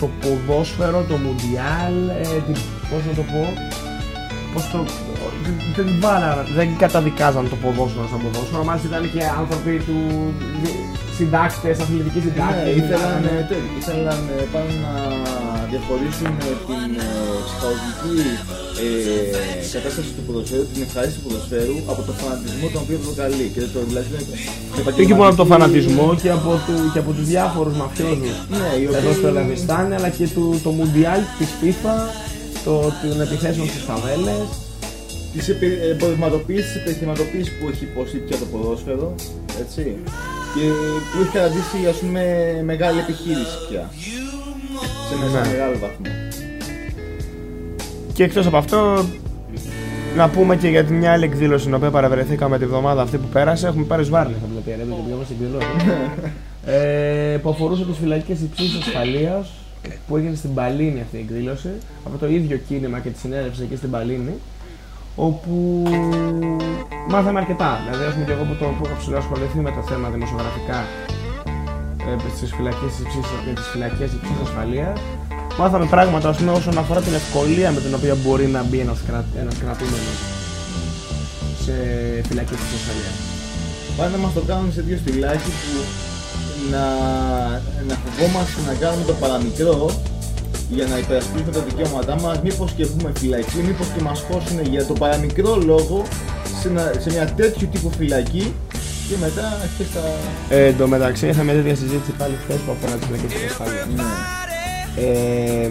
το ποδόσφαιρο, το Μουντιάλ, ε, την, πώς να το πω, πώς το, δεν, βάλα, δεν καταδικάζαν το ποδόσφαιρο σαν ποδόσφαιρο, μάλιστα ήταν και άνθρωποι του συντάκτες, αθλητικοί Ναι, συντάκτες. ήθελαν, μιλάγανε. ε, τέτοιο, ήθελαν ε, πάνω να διαχωρίσουν ε, την ε, ψυχολογική ε, κατάσταση του ποδοσφαίρου, την ευχαρίστηση του ποδοσφαίρου από το φανατισμό τον οποίο προκαλεί. Και το δηλαδή Και όχι μόνο από το φανατισμό και από, του, και από τους διάφορους μαφιόζους Ναι, οι εδώ στο οποίοι Ελαβιστάν αλλά και του, το Μουντιάλ της FIFA, το, των επιθέσεων στις φαβέλες. τη εμπορευματοποίηση, τη επιχειρηματοποίηση που έχει υποστεί πια το ποδόσφαιρο, έτσι. Και που έχει καταντήσει ας πούμε μεγάλη επιχείρηση πια. Σε ένα Ναι. μεγάλο βαθμό. Και εκτός από αυτό, να πούμε και για την μια άλλη εκδήλωση στην οποία παραβρεθήκαμε τη βδομάδα αυτή που πέρασε. Έχουμε πάρει σβάρλες από την οποία δεν πήγαμε στην εκδήλωση. ε, που αφορούσε τις φυλακές υψής ασφαλείας που έγινε στην Παλίνη αυτή η εκδήλωση από το ίδιο κίνημα και τη συνέλευση εκεί στην Παλίνη όπου μάθαμε αρκετά. Δηλαδή, ας πούμε και εγώ που, το, που έχω ψηλοασχοληθεί με το θέμα δημοσιογραφικά ε, στις φυλακές υψής, με τις φυλακές υψής ασφαλείας μάθαμε πράγματα ας πούμε, όσον αφορά την ευκολία με την οποία μπορεί να μπει ένας, κρα, ένας κρατούμενος σε φυλακές υψής ασφαλείας. Πάνε να μας το κάνουν σε δύο στυλάκι που να, να φοβόμαστε να κάνουμε το παραμικρό για να υπερασπίσουμε τα δικαιώματά μας, μήπως και βγούμε φυλακή, μήπως και μας χώσουν για το παραμικρό λόγο σε, ένα- σε μια τέτοιου τύπου φυλακή και μετά αρχίσει τα... Ε, εν τω μεταξύ είχαμε μια τέτοια συζήτηση πάλι χθες που αφορά τις φυλακές υψής ασφαλείας. Ναι. ε,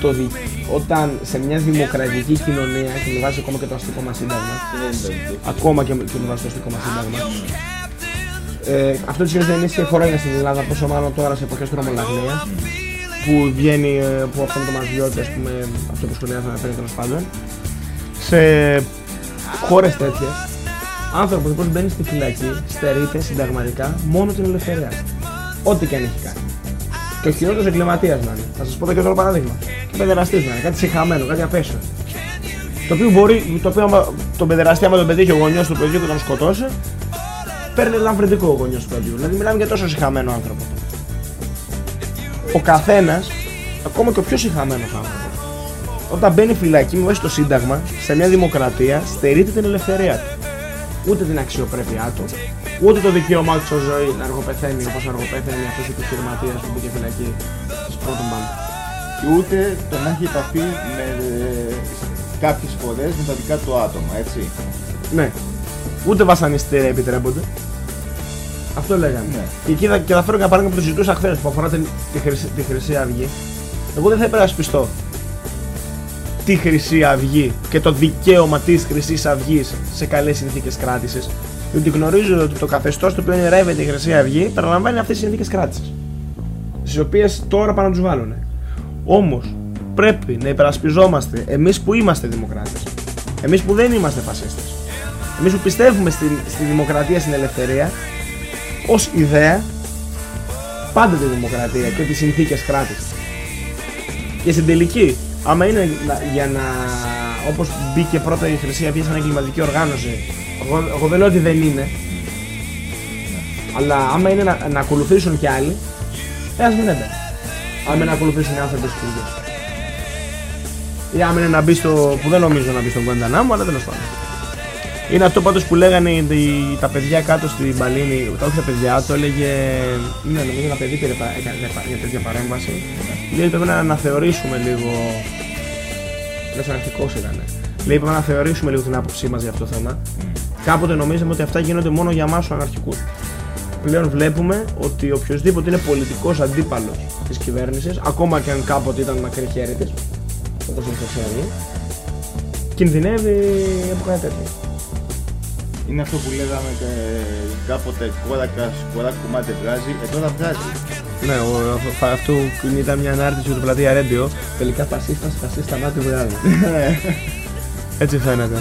το δι... όταν σε μια δημοκρατική κοινωνία και με βάση ακόμα και το αστικό μας σύνταγμα Συμβαίνει το ίδιο. ακόμα και, με- και με βάση το αστικό μας σύνταγμα ε, αυτό της δεν ίσχυε χρόνια στην Ελλάδα πόσο μάλλον τώρα σε εποχές τρομολαγνίας που βγαίνει ε, που αυτό με το μαζιώτη ας πούμε αυτό που σχολιάζαμε πριν τέλος πάντων σε χώρες τέτοιες άνθρωπος που μπαίνει στη φυλακή στερείται συνταγματικά μόνο την ελευθερία του. ό,τι και αν έχει κάνει και ο χειρότερος εγκληματίας να είναι. Θα σας πω το και τώρα παράδειγμα. Και παιδεραστής να είναι, κάτι συχαμένο, κάτι απέσιο. Το οποίο μπορεί, το οποίο άμα τον παιδεραστή, άμα τον πετύχει ο γονιός του παιδιού και τον σκοτώσει, παίρνει ελαφρυντικό ο γονιός του παιδιού. Δηλαδή μιλάμε για τόσο συχαμένο άνθρωπο. Ο καθένας, ακόμα και ο πιο συχαμένο άνθρωπος, όταν μπαίνει φυλακή με βάση το Σύνταγμα, σε μια δημοκρατία, στερείται την ελευθερία του. Ούτε την αξιοπρέπειά του, ούτε το δικαίωμά του στη ζωή να αργοπεθαίνει όπως αργοπεθαίνει αυτός ο επιχειρηματίας που μπήκε φυλακή τη πρώτου μπάνου. Και ούτε το να έχει επαφή με ε, κάποιες φορές με τα δικά του άτομα, έτσι. Ναι. Ούτε βασανιστήρια επιτρέπονται. Αυτό λέγανε. Ναι. Και εκεί θα, και θα φέρω ένα παράδειγμα που το συζητούσα χθες που αφορά την, τη, χρυσή, τη Χρυσή Αυγή. Εγώ δεν θα υπερασπιστώ τη Χρυσή Αυγή και το δικαίωμα της Χρυσής Αυγής σε καλές συνθήκες κράτησης. Διότι γνωρίζω ότι το καθεστώς το οποίο ενερεύεται η Χρυσή Αυγή περιλαμβάνει αυτές τις συνθήκες κράτησης. Τι οποίες τώρα πάνε να τους βάλουν. Όμως πρέπει να υπερασπιζόμαστε εμείς που είμαστε δημοκράτες. Εμείς που δεν είμαστε φασίστες. Εμείς που πιστεύουμε στη, στη δημοκρατία, στην ελευθερία, ως ιδέα πάντα τη δημοκρατία και τις συνθήκες κράτησης. Και στην τελική, άμα είναι να- για να. όπως μπήκε πρώτα η Χρυσή Αυγή σαν εγκληματική οργάνωση, εγώ, εγώ δεν λέω ότι δεν είναι, αλλά άμα είναι να, να ακολουθήσουν κι άλλοι, ε, ας μην έμπαινε. Άμα είναι να ακολουθήσουν οι άνθρωποι στις Η άμυνα είναι να μπει στο. που δεν νομίζω να μπει στον Γκουαντανάμο, αλλά τέλος πάντων. Είναι αυτό πάντως που λέγανε οι- τα παιδιά κάτω στην Παλίνη, τα όχι τα παιδιά, το έλεγε. Ναι, νομίζω ένα παιδί πήρε πα- έκανε μια τέτοια παρέμβαση. Λέει πρέπει να αναθεωρήσουμε λίγο. Ένα αρχικός ήταν. Λέει πρέπει να αναθεωρήσουμε λίγο την άποψή μας για αυτό το θέμα. Κάποτε νομίζαμε ότι αυτά γίνονται μόνο για εμάς τους αναρχικούς. Πλέον βλέπουμε ότι οποιοδήποτε είναι πολιτικός αντίπαλος της κυβέρνησης, ακόμα και αν κάποτε ήταν μακρύ χέρι της, όπως είναι η Χρυσή Αυγή, κινδυνεύει από κάτι τέτοιο. Είναι αυτό που λέγαμε και κάποτε κόρακας, κόρακα κομμάτι βγάζει, ε τώρα βγάζει. Ναι, ο, αυτό, αυτό ήταν μια ανάρτηση του πλατεία Ρέντιο. Τελικά φασίστα, φασίστα μάτι βγάζει. Έτσι φαίνεται.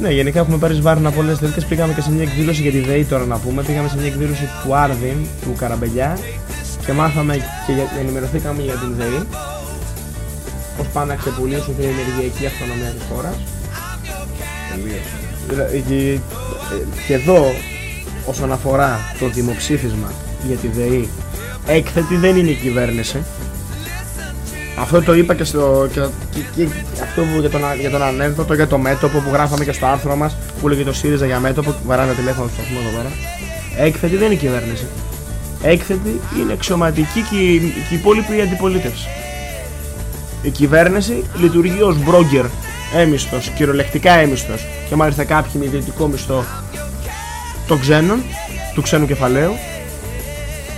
Ναι, γενικά έχουμε πάρει σβάρνα από πολλέ τέτοιε. Πήγαμε και σε μια εκδήλωση για τη ΔΕΗ τώρα να πούμε. Πήγαμε σε μια εκδήλωση του Άρδιν, του Καραμπελιά και μάθαμε και για, ενημερωθήκαμε για την ΔΕΗ. Πώς πάνε να ξεπουλήσουν την ενεργειακή αυτονομία της χώρας. Τελείωσε. Και, και εδώ, όσον αφορά το δημοψήφισμα για τη ΔΕΗ, έκθετη δεν είναι η κυβέρνηση. Αυτό το είπα και, στο, και, και- και αυτό που για τον, για τον ανένδοτο, για το μέτωπο που γράφαμε και στο άρθρο μας που λέγεται το ΣΥΡΙΖΑ για μέτωπο, βαράνε τηλέφωνο στο σταθμό εδώ πέρα. Έκθετη δεν είναι η κυβέρνηση. Έκθετη είναι εξωματική και, η- και η υπόλοιπη αντιπολίτευση. Η κυβέρνηση λειτουργεί ως μπρόγκερ έμιστος, κυριολεκτικά έμιστος και μάλιστα κάποιοι με ιδιωτικό μισθό των ξένων, του ξένου κεφαλαίου.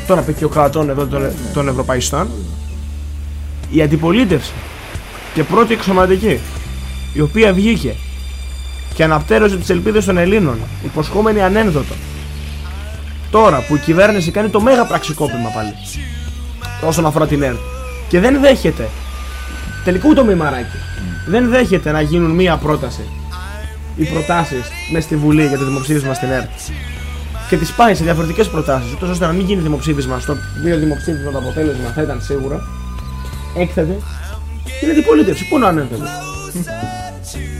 Τώρα πει και ο κρατών εδώ των, των Ευρωπαϊστών. Η αντιπολίτευση και πρώτη εξωματική η οποία βγήκε και αναπτέρωσε τις ελπίδες των Ελλήνων υποσχόμενη ανένδοτο τώρα που η κυβέρνηση κάνει το μέγα πραξικόπημα πάλι όσον αφορά την ΕΡΤ και δεν δέχεται τελικό το μημαράκι δεν δέχεται να γίνουν μία πρόταση. Οι προτάσεις με στη Βουλή για το δημοψήφισμα στην ΕΡΤ. Και τις πάει σε διαφορετικές προτάσεις ούτως ώστε να μην γίνει δημοψήφισμα στο οποίο δημοψήφισμα το αποτέλεσμα θα ήταν σίγουρα έκθεται είναι αντιπολίτευση. Πού είναι ο ανένδοτος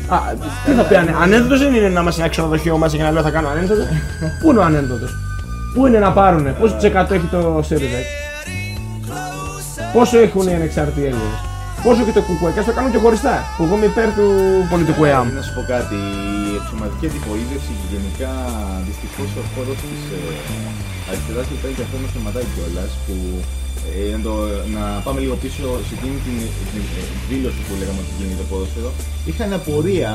Α, τι θα πει ανε- ανένδοτος δεν είναι να είμαστε ένα ξενοδοχείο μέσα και να λέω θα κάνω ανένδοτο. Πού είναι ο ανένδοτος Πού είναι να πάρουνε, πόσο της εκατό έχει το ΣΥΡΙΖΑ Πόσο έχουν οι ανεξάρτητοι Έλληνες; Πόσο και το κουκουέ, και ας το κάνουν και χωριστά. Που εγώ είμαι υπέρ του πολιτικού ΕΑΜ. Να σου πω κάτι, η εξωματική αντιπολίτευση και γενικά δυστυχώς ο χώρος της αριστεράς υπάρχει και αυτό με σταματάει κιόλας. Που ε, να, το, να πάμε λίγο πίσω σε εκείνη την την εκδήλωση που λέγαμε ότι γίνει το ποδόσφαιρο. Είχαν απορία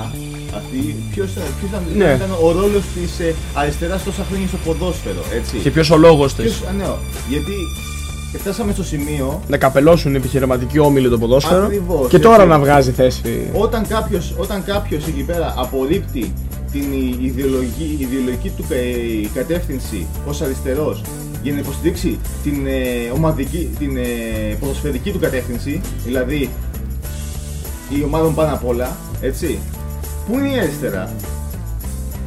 αυτή ποιος ήταν, Ναι. ήταν ο ρόλος της αριστεράς τόσα χρόνια στο ποδόσφαιρο. Έτσι. Και ποιος ο λόγος της. Ποιος- α, ναι, γιατί φτάσαμε στο σημείο Να καπελώσουν οι επιχειρηματικοί όμιλοι το ποδόσφαιρο. Ακριβώς, και τώρα έτσι. να βγάζει θέση. όταν κάποιος, όταν κάποιος εκεί πέρα απορρίπτει την ιδεολογική, ιδεολογική του κα- κατεύθυνση ως αριστερός για να υποστηρίξει την ε, ομαδική, την ε, ποδοσφαιρική του κατεύθυνση, δηλαδή η ομάδα μου πάνω απ' όλα, έτσι, πού είναι η αριστερά,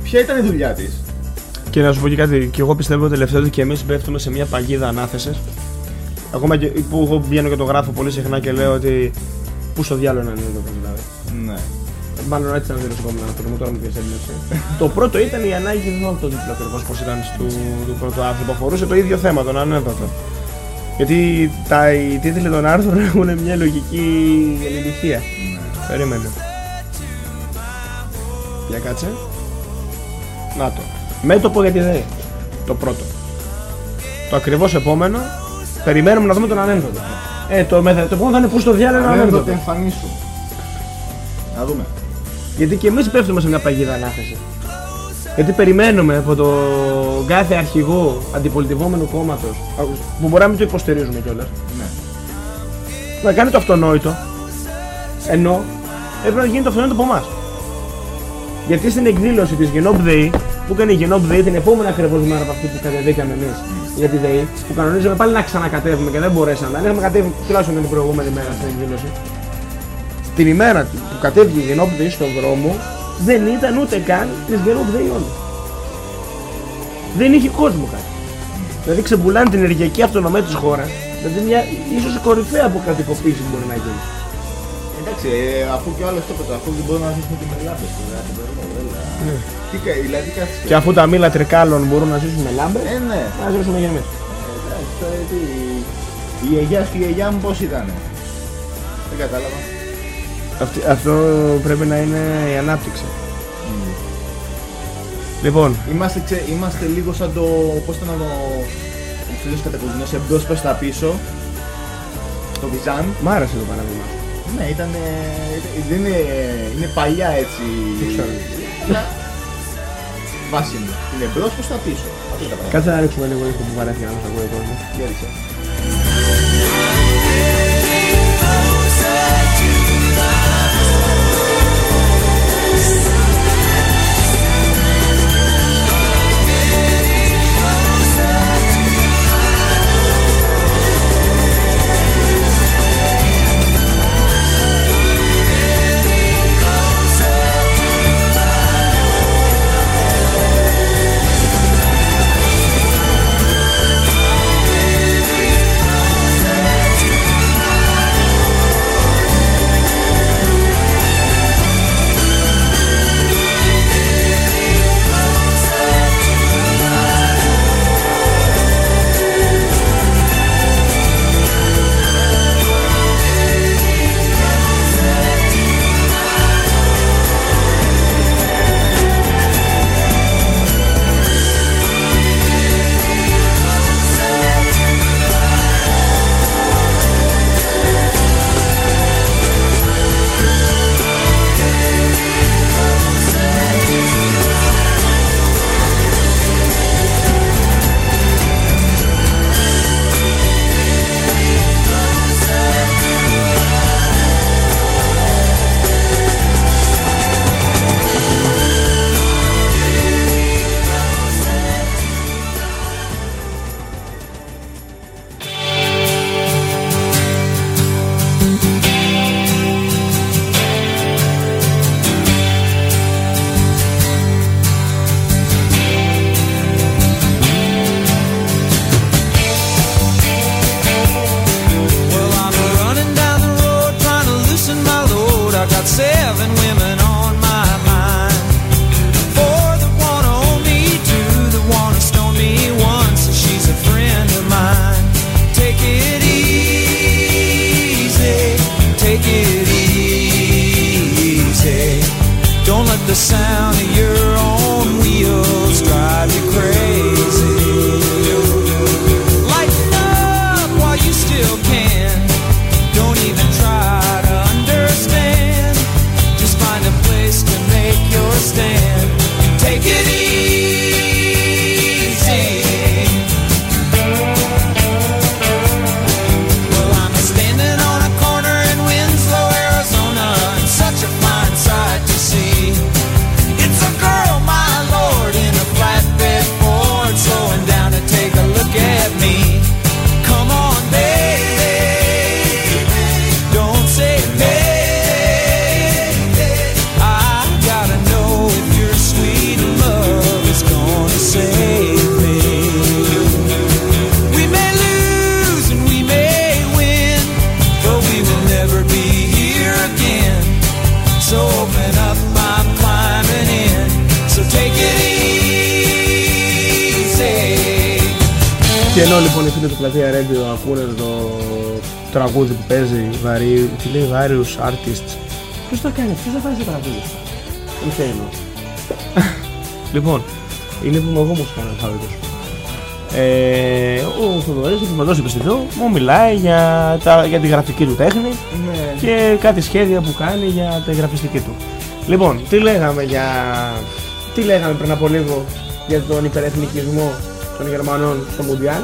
ποια ήταν η δουλειά της, Και να σου πω και κάτι, και εγώ πιστεύω τελευταίο ότι και εμείς πέφτουμε σε μια παγίδα ανάθεσης. Ακόμα και που εγώ βγαίνω και το γράφω πολύ συχνά και λέω ότι. Πού στο διάλογο να είναι εδώ δηλαδή. ναι. Μάλλον έτσι ήταν δήλωση εγώ να το τώρα μου διασέλνευσε. το πρώτο ήταν η ανάγκη, δεν θυμάμαι το τίτλο ακριβώς πώς ήταν στο, του πρώτου άρθρου που αφορούσε το ίδιο θέμα, τον ανέδοτο. Γιατί τα, οι τίτλοι των άρθρων [laughs] έχουν μια λογική ελληνικία. Περίμενε. Για κάτσε. Να το. Μέτωπο για τη ΔΕΗ. Το πρώτο. Το ακριβώς επόμενο. Περιμένουμε να δούμε τον ανένδοτο. Ε, το, μεθα... το επόμενο θα είναι πού στο διάλογο Αν ανένδοτο. το εμφανίσου. Να δούμε. Γιατί και εμείς πέφτουμε σε μια παγίδα ανάθεση. Γιατί περιμένουμε από το κάθε αρχηγό αντιπολιτευόμενου κόμματος, που μπορεί να μην το υποστηρίζουμε κιόλας, Ναι. να κάνει το αυτονόητο. Ενώ έπρεπε να γίνει το αυτονόητο από εμάς. Γιατί στην εκδήλωση της Γενόπ ΔΕΗ, που έκανε η Γενόπ ΔΕΗ την επόμενη ακριβώς μέρα από αυτή που κατεβήκαμε εμείς για τη ΔΕΗ, που κανονίζαμε πάλι να ξανακατεύουμε και δεν μπορέσαμε. Αν είχαμε κατέβει τουλάχιστον την προηγούμενη μέρα στην εκδήλωση. Την ημέρα που κατέβηκε η Γενόπ ΔΕΗ στον δρόμο, δεν ήταν ούτε καν της Γενόπ ΔΕΗ όλη. Δεν είχε κόσμο κάτι. Δηλαδή ξεπουλάνε την ενεργειακή αυτονομία της χώρας. Δηλαδή μια ίσως η κορυφαία αποκρατικοποίηση που μπορεί να γίνει. Εντάξει, ε, αφού και ο άλλος το είπε, αφού δεν μπορούμε να ζήσουμε και με λάμπες τώρα, την περίμενα, έλα. Τι κα- δηλαδή κάτσε. Και αφού τα μήλα τρικάλων μπορούν να ζήσουν με λάμπε, Ε, ναι. να ζήσουμε και εμεί. Εντάξει, τώρα τι... Η γιαγιά σου και η γιαγιά μου πώς ήταν. Δεν κατάλαβα. Αυτή- αυτό πρέπει να είναι η ανάπτυξη. Λοιπόν, Είμαστε, ξέ, είμαστε λίγο σαν το. Πώς ήταν ο. Ο φίλος κατακοντινό εμπρός προ τα πίσω. Το Βυζάν. μ' άρεσε το παράδειγμα. Ναι, ήταν. ε, Δεν είναι, είναι παλιά έτσι. Δεν ξέρω. Αλλά Βάσιμο. Είναι εμπρό προ τα πίσω. Αυτό είναι τα πράγματα. Κάτσε να ρίξουμε λίγο ήχο που βαρέθηκε να μας ακούει ο κόσμος. Τραγούδι που παίζει βαρύ, τι λέει various artists. Ποιος το κάνει, ποιος θα βάζει το τραγούδι; Δεν ξέρω. [laughs] λοιπόν, είναι που είμαι εγώ μουσικά αλφάβητος. Ε, ο Θοδωρής που με δώσει επιστηθώ μου μιλάει για, τα, για τη γραφική του τέχνη Ναι. και κάτι σχέδια που κάνει για τη γραφιστική του. Λοιπόν, τι λέγαμε για. Τι λέγαμε πριν από λίγο για τον υπερεθνικισμό των Γερμανών στο Μουντιάλ;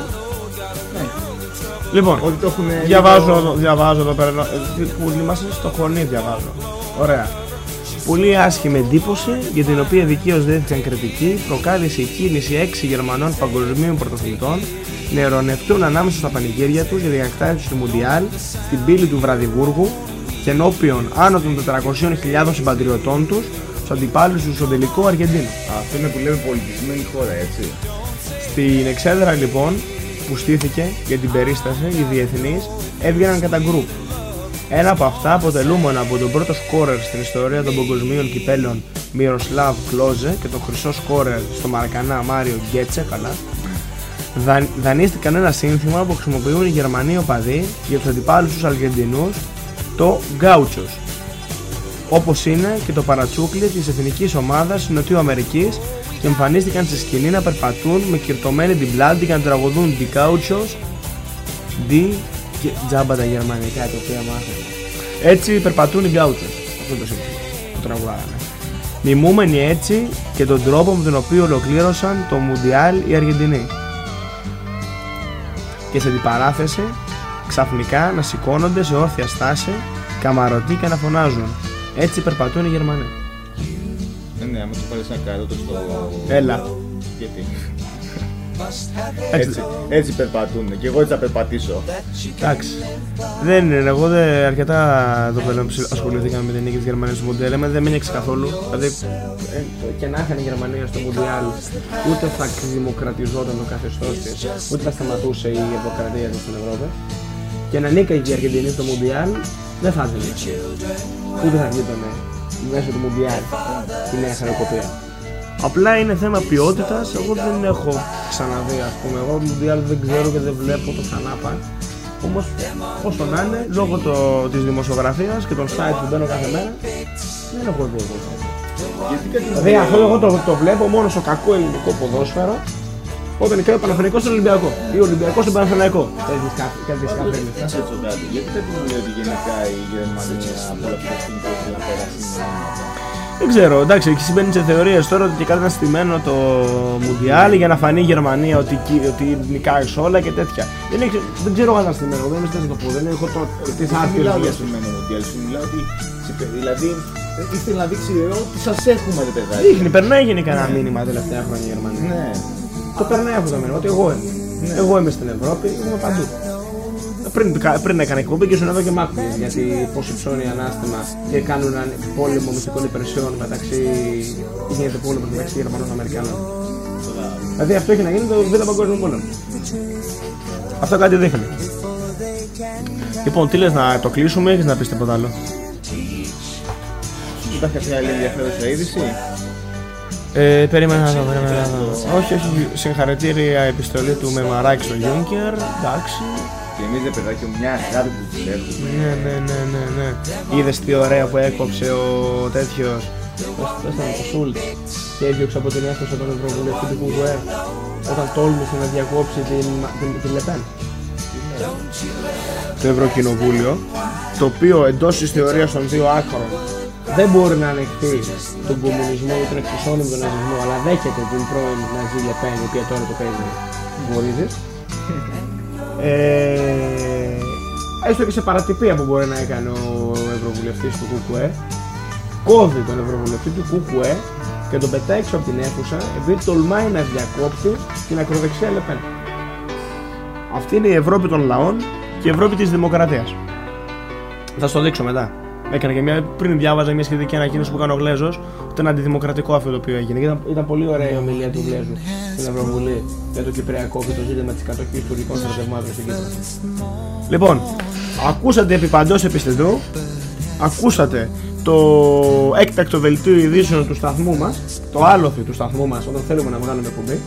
Ναι. Λοιπόν, Ότι το έχουν. διαβάζω, εδώ- διαβάζω εδώ πέρα. ε, Που είμαστε στο χωνί, διαβάζω. Ωραία. Πολύ άσχημη εντύπωση για την οποία δικαίως δέχτηκαν κριτική προκάλεσε η κίνηση έξι Γερμανών παγκοσμίων πρωτοθλητών να ειρωνευτούν ανάμεσα στα πανηγύρια τους για την εκτέλεση του Μουντιάλ στην πύλη του Βραδιγούργου και ενώπιον άνω των 400.000 συμπατριωτών τους στους αντιπάλους του στον τελικό Αργεντίνο. Αυτό είναι που λέμε πολιτισμένη χώρα, έτσι. Στην εξέδρα λοιπόν που στήθηκε για την περίσταση, οι διεθνείς έβγαιναν κατά γκρουπ. Ένα από αυτά αποτελούμενο από τον πρώτο σκόρερ στην ιστορία των παγκοσμίων κυπέλων Μιροσλάβ Κλόζε και τον χρυσό σκόρερ στο Μαρακανά Μάριο Γκέτσε, καλά, δαν, δανείστηκαν ένα σύνθημα που χρησιμοποιούν οι Γερμανοί οπαδοί για τους αντιπάλους τους Αργεντινούς, το Gauchos. όπως είναι και το παρατσούκλι της εθνικής ομάδας Νοτιού Αμερικής και εμφανίστηκαν στη σκηνή να περπατούν με κυρτωμένη την πλάτη και να τραγουδούν «Di Cauchos», «Di» και τζάμπα τα γερμανικά τα οποία μάθαμε. Έτσι περπατούν οι Gauchos. Αυτό είναι το σύμβολο που τραγουδάγανε. Μιμούμενοι έτσι και τον τρόπο με τον οποίο ολοκλήρωσαν το Μουντιάλ οι Αργεντινοί. Και σε αντιπαράθεση, ξαφνικά να σηκώνονται σε όρθια στάση, καμαρωτοί και να φωνάζουν. Έτσι περπατούν οι Γερμανοί. Ναι, ναι, άμα σου πάρεις ένα καρότο στο... Έλα. Γιατί; Εντάξει, Έτσι, έτσι περπατούν και εγώ έτσι θα περπατήσω. Εντάξει. Δεν είναι, εγώ δεν αρκετά εδώ πέρα ψη- ασχοληθήκαμε με την νίκη της Γερμανίας στο Μουντιάλ. Εμένα δεν με ένιωξε καθόλου. Δηλαδή, ε, και να είχαν η Γερμανία στο Μουντιάλ, ούτε θα δημοκρατιζόταν το καθεστώς της, ούτε θα σταματούσε η ευρωκρατία της στην Ευρώπη. Και να νίκαγε η Αργεντινή στο Μουντιάλ, δεν θα έδινε. Ούτε θα γλίτωνε μέσω του Μουντιάλ η νέα χαροκοπία. Απλά είναι θέμα ποιότητας. Εγώ δεν έχω ξαναδεί, ας πούμε. Εγώ Μουντιάλ δεν ξέρω και δεν βλέπω το ξανάπα. Όμως, όσο να είναι, λόγω το, της δημοσιογραφίας και των site που μπαίνω κάθε μέρα, δεν έχω δει εγώ. Γιατί κάτι Δηλαδή αυτό εγώ το, το βλέπω μόνος στο κακό ελληνικό ποδόσφαιρο όταν νικάει ο Παναθηναϊκός στον Ολυμπιακό ή ο Ολυμπιακός στον Παναθηναϊκό. Τέτοιες κάθε- τέτοιες καφένες. Να σε ρωτήσω κάτι. Γιατί κάτι μου λέει ότι γενικά η Γερμανία από όλα αυτά τα στιγμή που έχει να περάσει είναι Δεν ξέρω, εντάξει, εκεί συμβαίνει σε θεωρίες τώρα ότι και κάτι είναι στημένο το Μουντιάλ για να φανεί η Γερμανία ότι, εκεί- ότι νικάει σε όλα και τέτοια. Δεν, έχει, δεν ξέρω αν είναι στημένο, δεν είμαι να το πω, δεν έχω το, τις θα Δεν έρθει μιλάω για ο σημαίνο μοντιάλ, σου μιλάω ότι. σε πε- Δηλαδή, ε, ήθελε να δείξει ε, ότι σας έχουμε, ρε παιδάκι. Δείχνει, περνάει γενικά ένα μήνυμα τα τελευταία χρόνια η Γερμανία. Ναι. Το περνάει αυτό το μήνυμα, ότι εγώ είμαι. Εγώ είμαι στην Ευρώπη, είμαι παντού. Πριν, πριν έκανα εκπομπή και ήσουν εδώ και μ' άκουγες γιατί πώ υψώνει ανάστημα και κάνουν ένα πόλεμο μυστικών υπηρεσιών μεταξύ. γίνεται πόλεμος μεταξύ Γερμανών και Αμερικανών. Δηλαδή αυτό έχει να γίνει το Β' Παγκόσμιο Πόλεμο. Αυτό κάτι δείχνει. Λοιπόν, τι λες να το κλείσουμε, έχεις να πεις τίποτα άλλο; Υπάρχει κάποια άλλη ενδιαφέρουσα είδηση; Ε, περίμενα να δω, περίμενα να δω. Όχι, όχι, συγχαρητήρια επιστολή του με μαράκι στο Juncker. Εντάξει. Και εμείς, ρε παιδάκι, μια αγάπη που τους έχουμε. Ναι, ναι, ναι, ναι, ναι. Είδες τι ωραία που έκοψε ο τέτοιος. Πώς ήταν ο Σούλτς και έδιωξε από την αίθουσα τον Ευρωβουλευτή του Κουκουέ όταν τόλμησε να διακόψει την, την, την Λεπέν. Το Ευρωκοινοβούλιο, το οποίο εντός της θεωρίας των δύο άκρων δεν μπορεί να ανεχθεί τον κομμουνισμό ή τον εξισώνει με τον ναζισμό, αλλά δέχεται την πρώην Ναζί Λεπέν, η οποία τώρα το παίζει Βορύδης. Ε, έστω και σε παρατυπία που μπορεί να έκανε ο Ευρωβουλευτής του ΚΚΕ κόβει τον Ευρωβουλευτή του ΚΚΕ και τον πετάει έξω από την αίθουσα επειδή τολμάει να διακόψει την ακροδεξιά Λεπέν. Αυτή είναι η Ευρώπη των λαών και η Ευρώπη της δημοκρατίας. Θα σου το δείξω μετά. Έκανα και μια, πριν διάβαζα μια σχετική ανακοίνωση που έκανε ο Γλέζος, ότι ήταν αντιδημοκρατικό αυτό το οποίο έγινε. Και Ήταν, ήταν πολύ ωραία η ομιλία του Γλέζου στην Ευρωβουλή για το Κυπριακό και το ζήτημα της κατοχής τουρκικών στρατευμάτων στην Κύπρο. Λοιπόν, ακούσατε επί παντός επιστητού, ακούσατε το έκτακτο δελτίο ειδήσεων του σταθμού μας, το άλοθη του σταθμού μας όταν θέλουμε να βγάλουμε εκπομπή.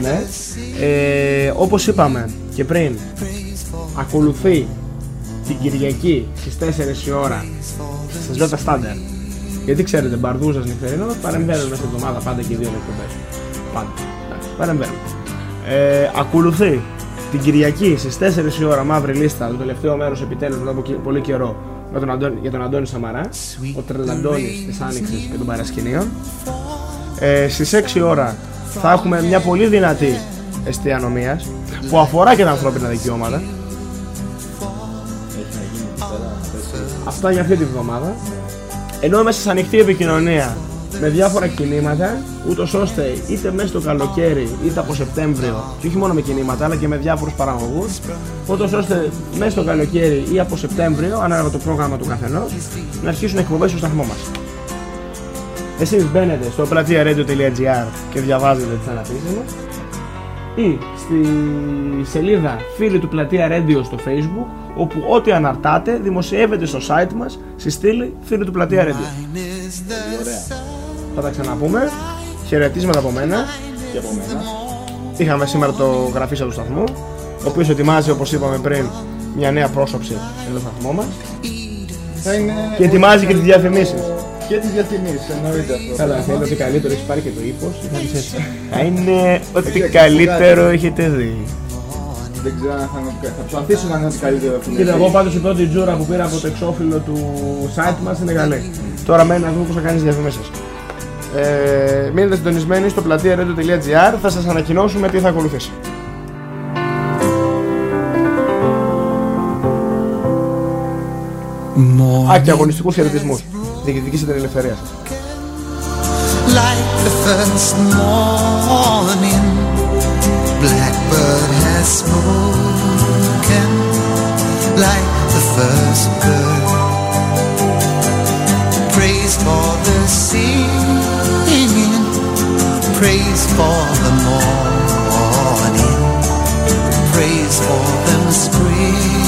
Ναι. Ε, όπως είπαμε και πριν, ακολουθεί την Κυριακή στις 4 η ώρα στις Δότα Στάντερ. Γιατί ξέρετε, μπαρδούζας νυχτερινός, παρεμβαίνουν μέσα στην εβδομάδα πάντα και δύο εκπομπές. Πάντα. Εντάξει, παρεμβαίνουν. Ε, ακολουθεί την Κυριακή στις 4 η ώρα μαύρη λίστα, το τελευταίο μέρος επιτέλους μετά από και- πολύ καιρό με τον Αντώνη, για τον Αντώνη Σαμαρά, ο Τρελαντώνης της Άνοιξης και των Παρασκηνίων. Ε, στις 6 η ώρα θα έχουμε μια πολύ δυνατή εστία νομίας που αφορά και τα ανθρώπινα δικαιώματα. Αυτά για αυτή τη βδομάδα. Ενώ μέσα σε ανοιχτή επικοινωνία με διάφορα κινήματα, ούτως ώστε είτε μέσα στο καλοκαίρι είτε από Σεπτέμβριο, και όχι μόνο με κινήματα, αλλά και με διάφορους παραγωγούς, ούτως ώστε μέσα στο καλοκαίρι ή από Σεπτέμβριο, ανάλογα το πρόγραμμα του καθενός, να αρχίσουν εκπομπές στο σταθμό μας. Εσείς μπαίνετε στο πλατεία-radio.gr και διαβάζετε τις αναπτύσσεις μας ή στη σελίδα φίλοι του Πλατεία Radio στο Facebook όπου ό,τι αναρτάτε δημοσιεύεται στο site μας στη στήλη φίλοι του Πλατεία Radio. Ωραία. Θα τα ξαναπούμε. Χαιρετίσματα από μένα. Και από μένα. Είχαμε σήμερα το γραφίσα του σταθμού, ο οποίος ετοιμάζει όπως είπαμε πριν μια νέα πρόσωψη εδώ στο σταθμό μας. Θα είναι. Και ετοιμάζει και τις διαφημίσεις. Και τις διαφημίσεις, εννοείται αυτό. Καλά, θα είναι ότι καλύτερο έχεις πάρει και το ύφος. Θα είναι ότι καλύτερο έχετε δει. Δεν ξέρω αν θα είναι. Θα προσπαθήσω να είναι ό,τι καλύτερο έχουν. Κοίτα, εγώ πάντως η πρώτη τζούρα που πήρα από το εξώφυλλο του site μας είναι καλή. Τώρα μένει να δούμε πώς θα κάνεις τι διαφημίσει. Ε, μείνετε συντονισμένοι στο πλατεία radio.gr, θα σας ανακοινώσουμε τι θα ακολουθήσει. Α, και αγωνιστικούς χαιρετισμούς. Διεκδικήσετε την ελευθερία σας. like the first morning. Spoken like the first bird. Praise for the singing, praise for the morning, praise for them springing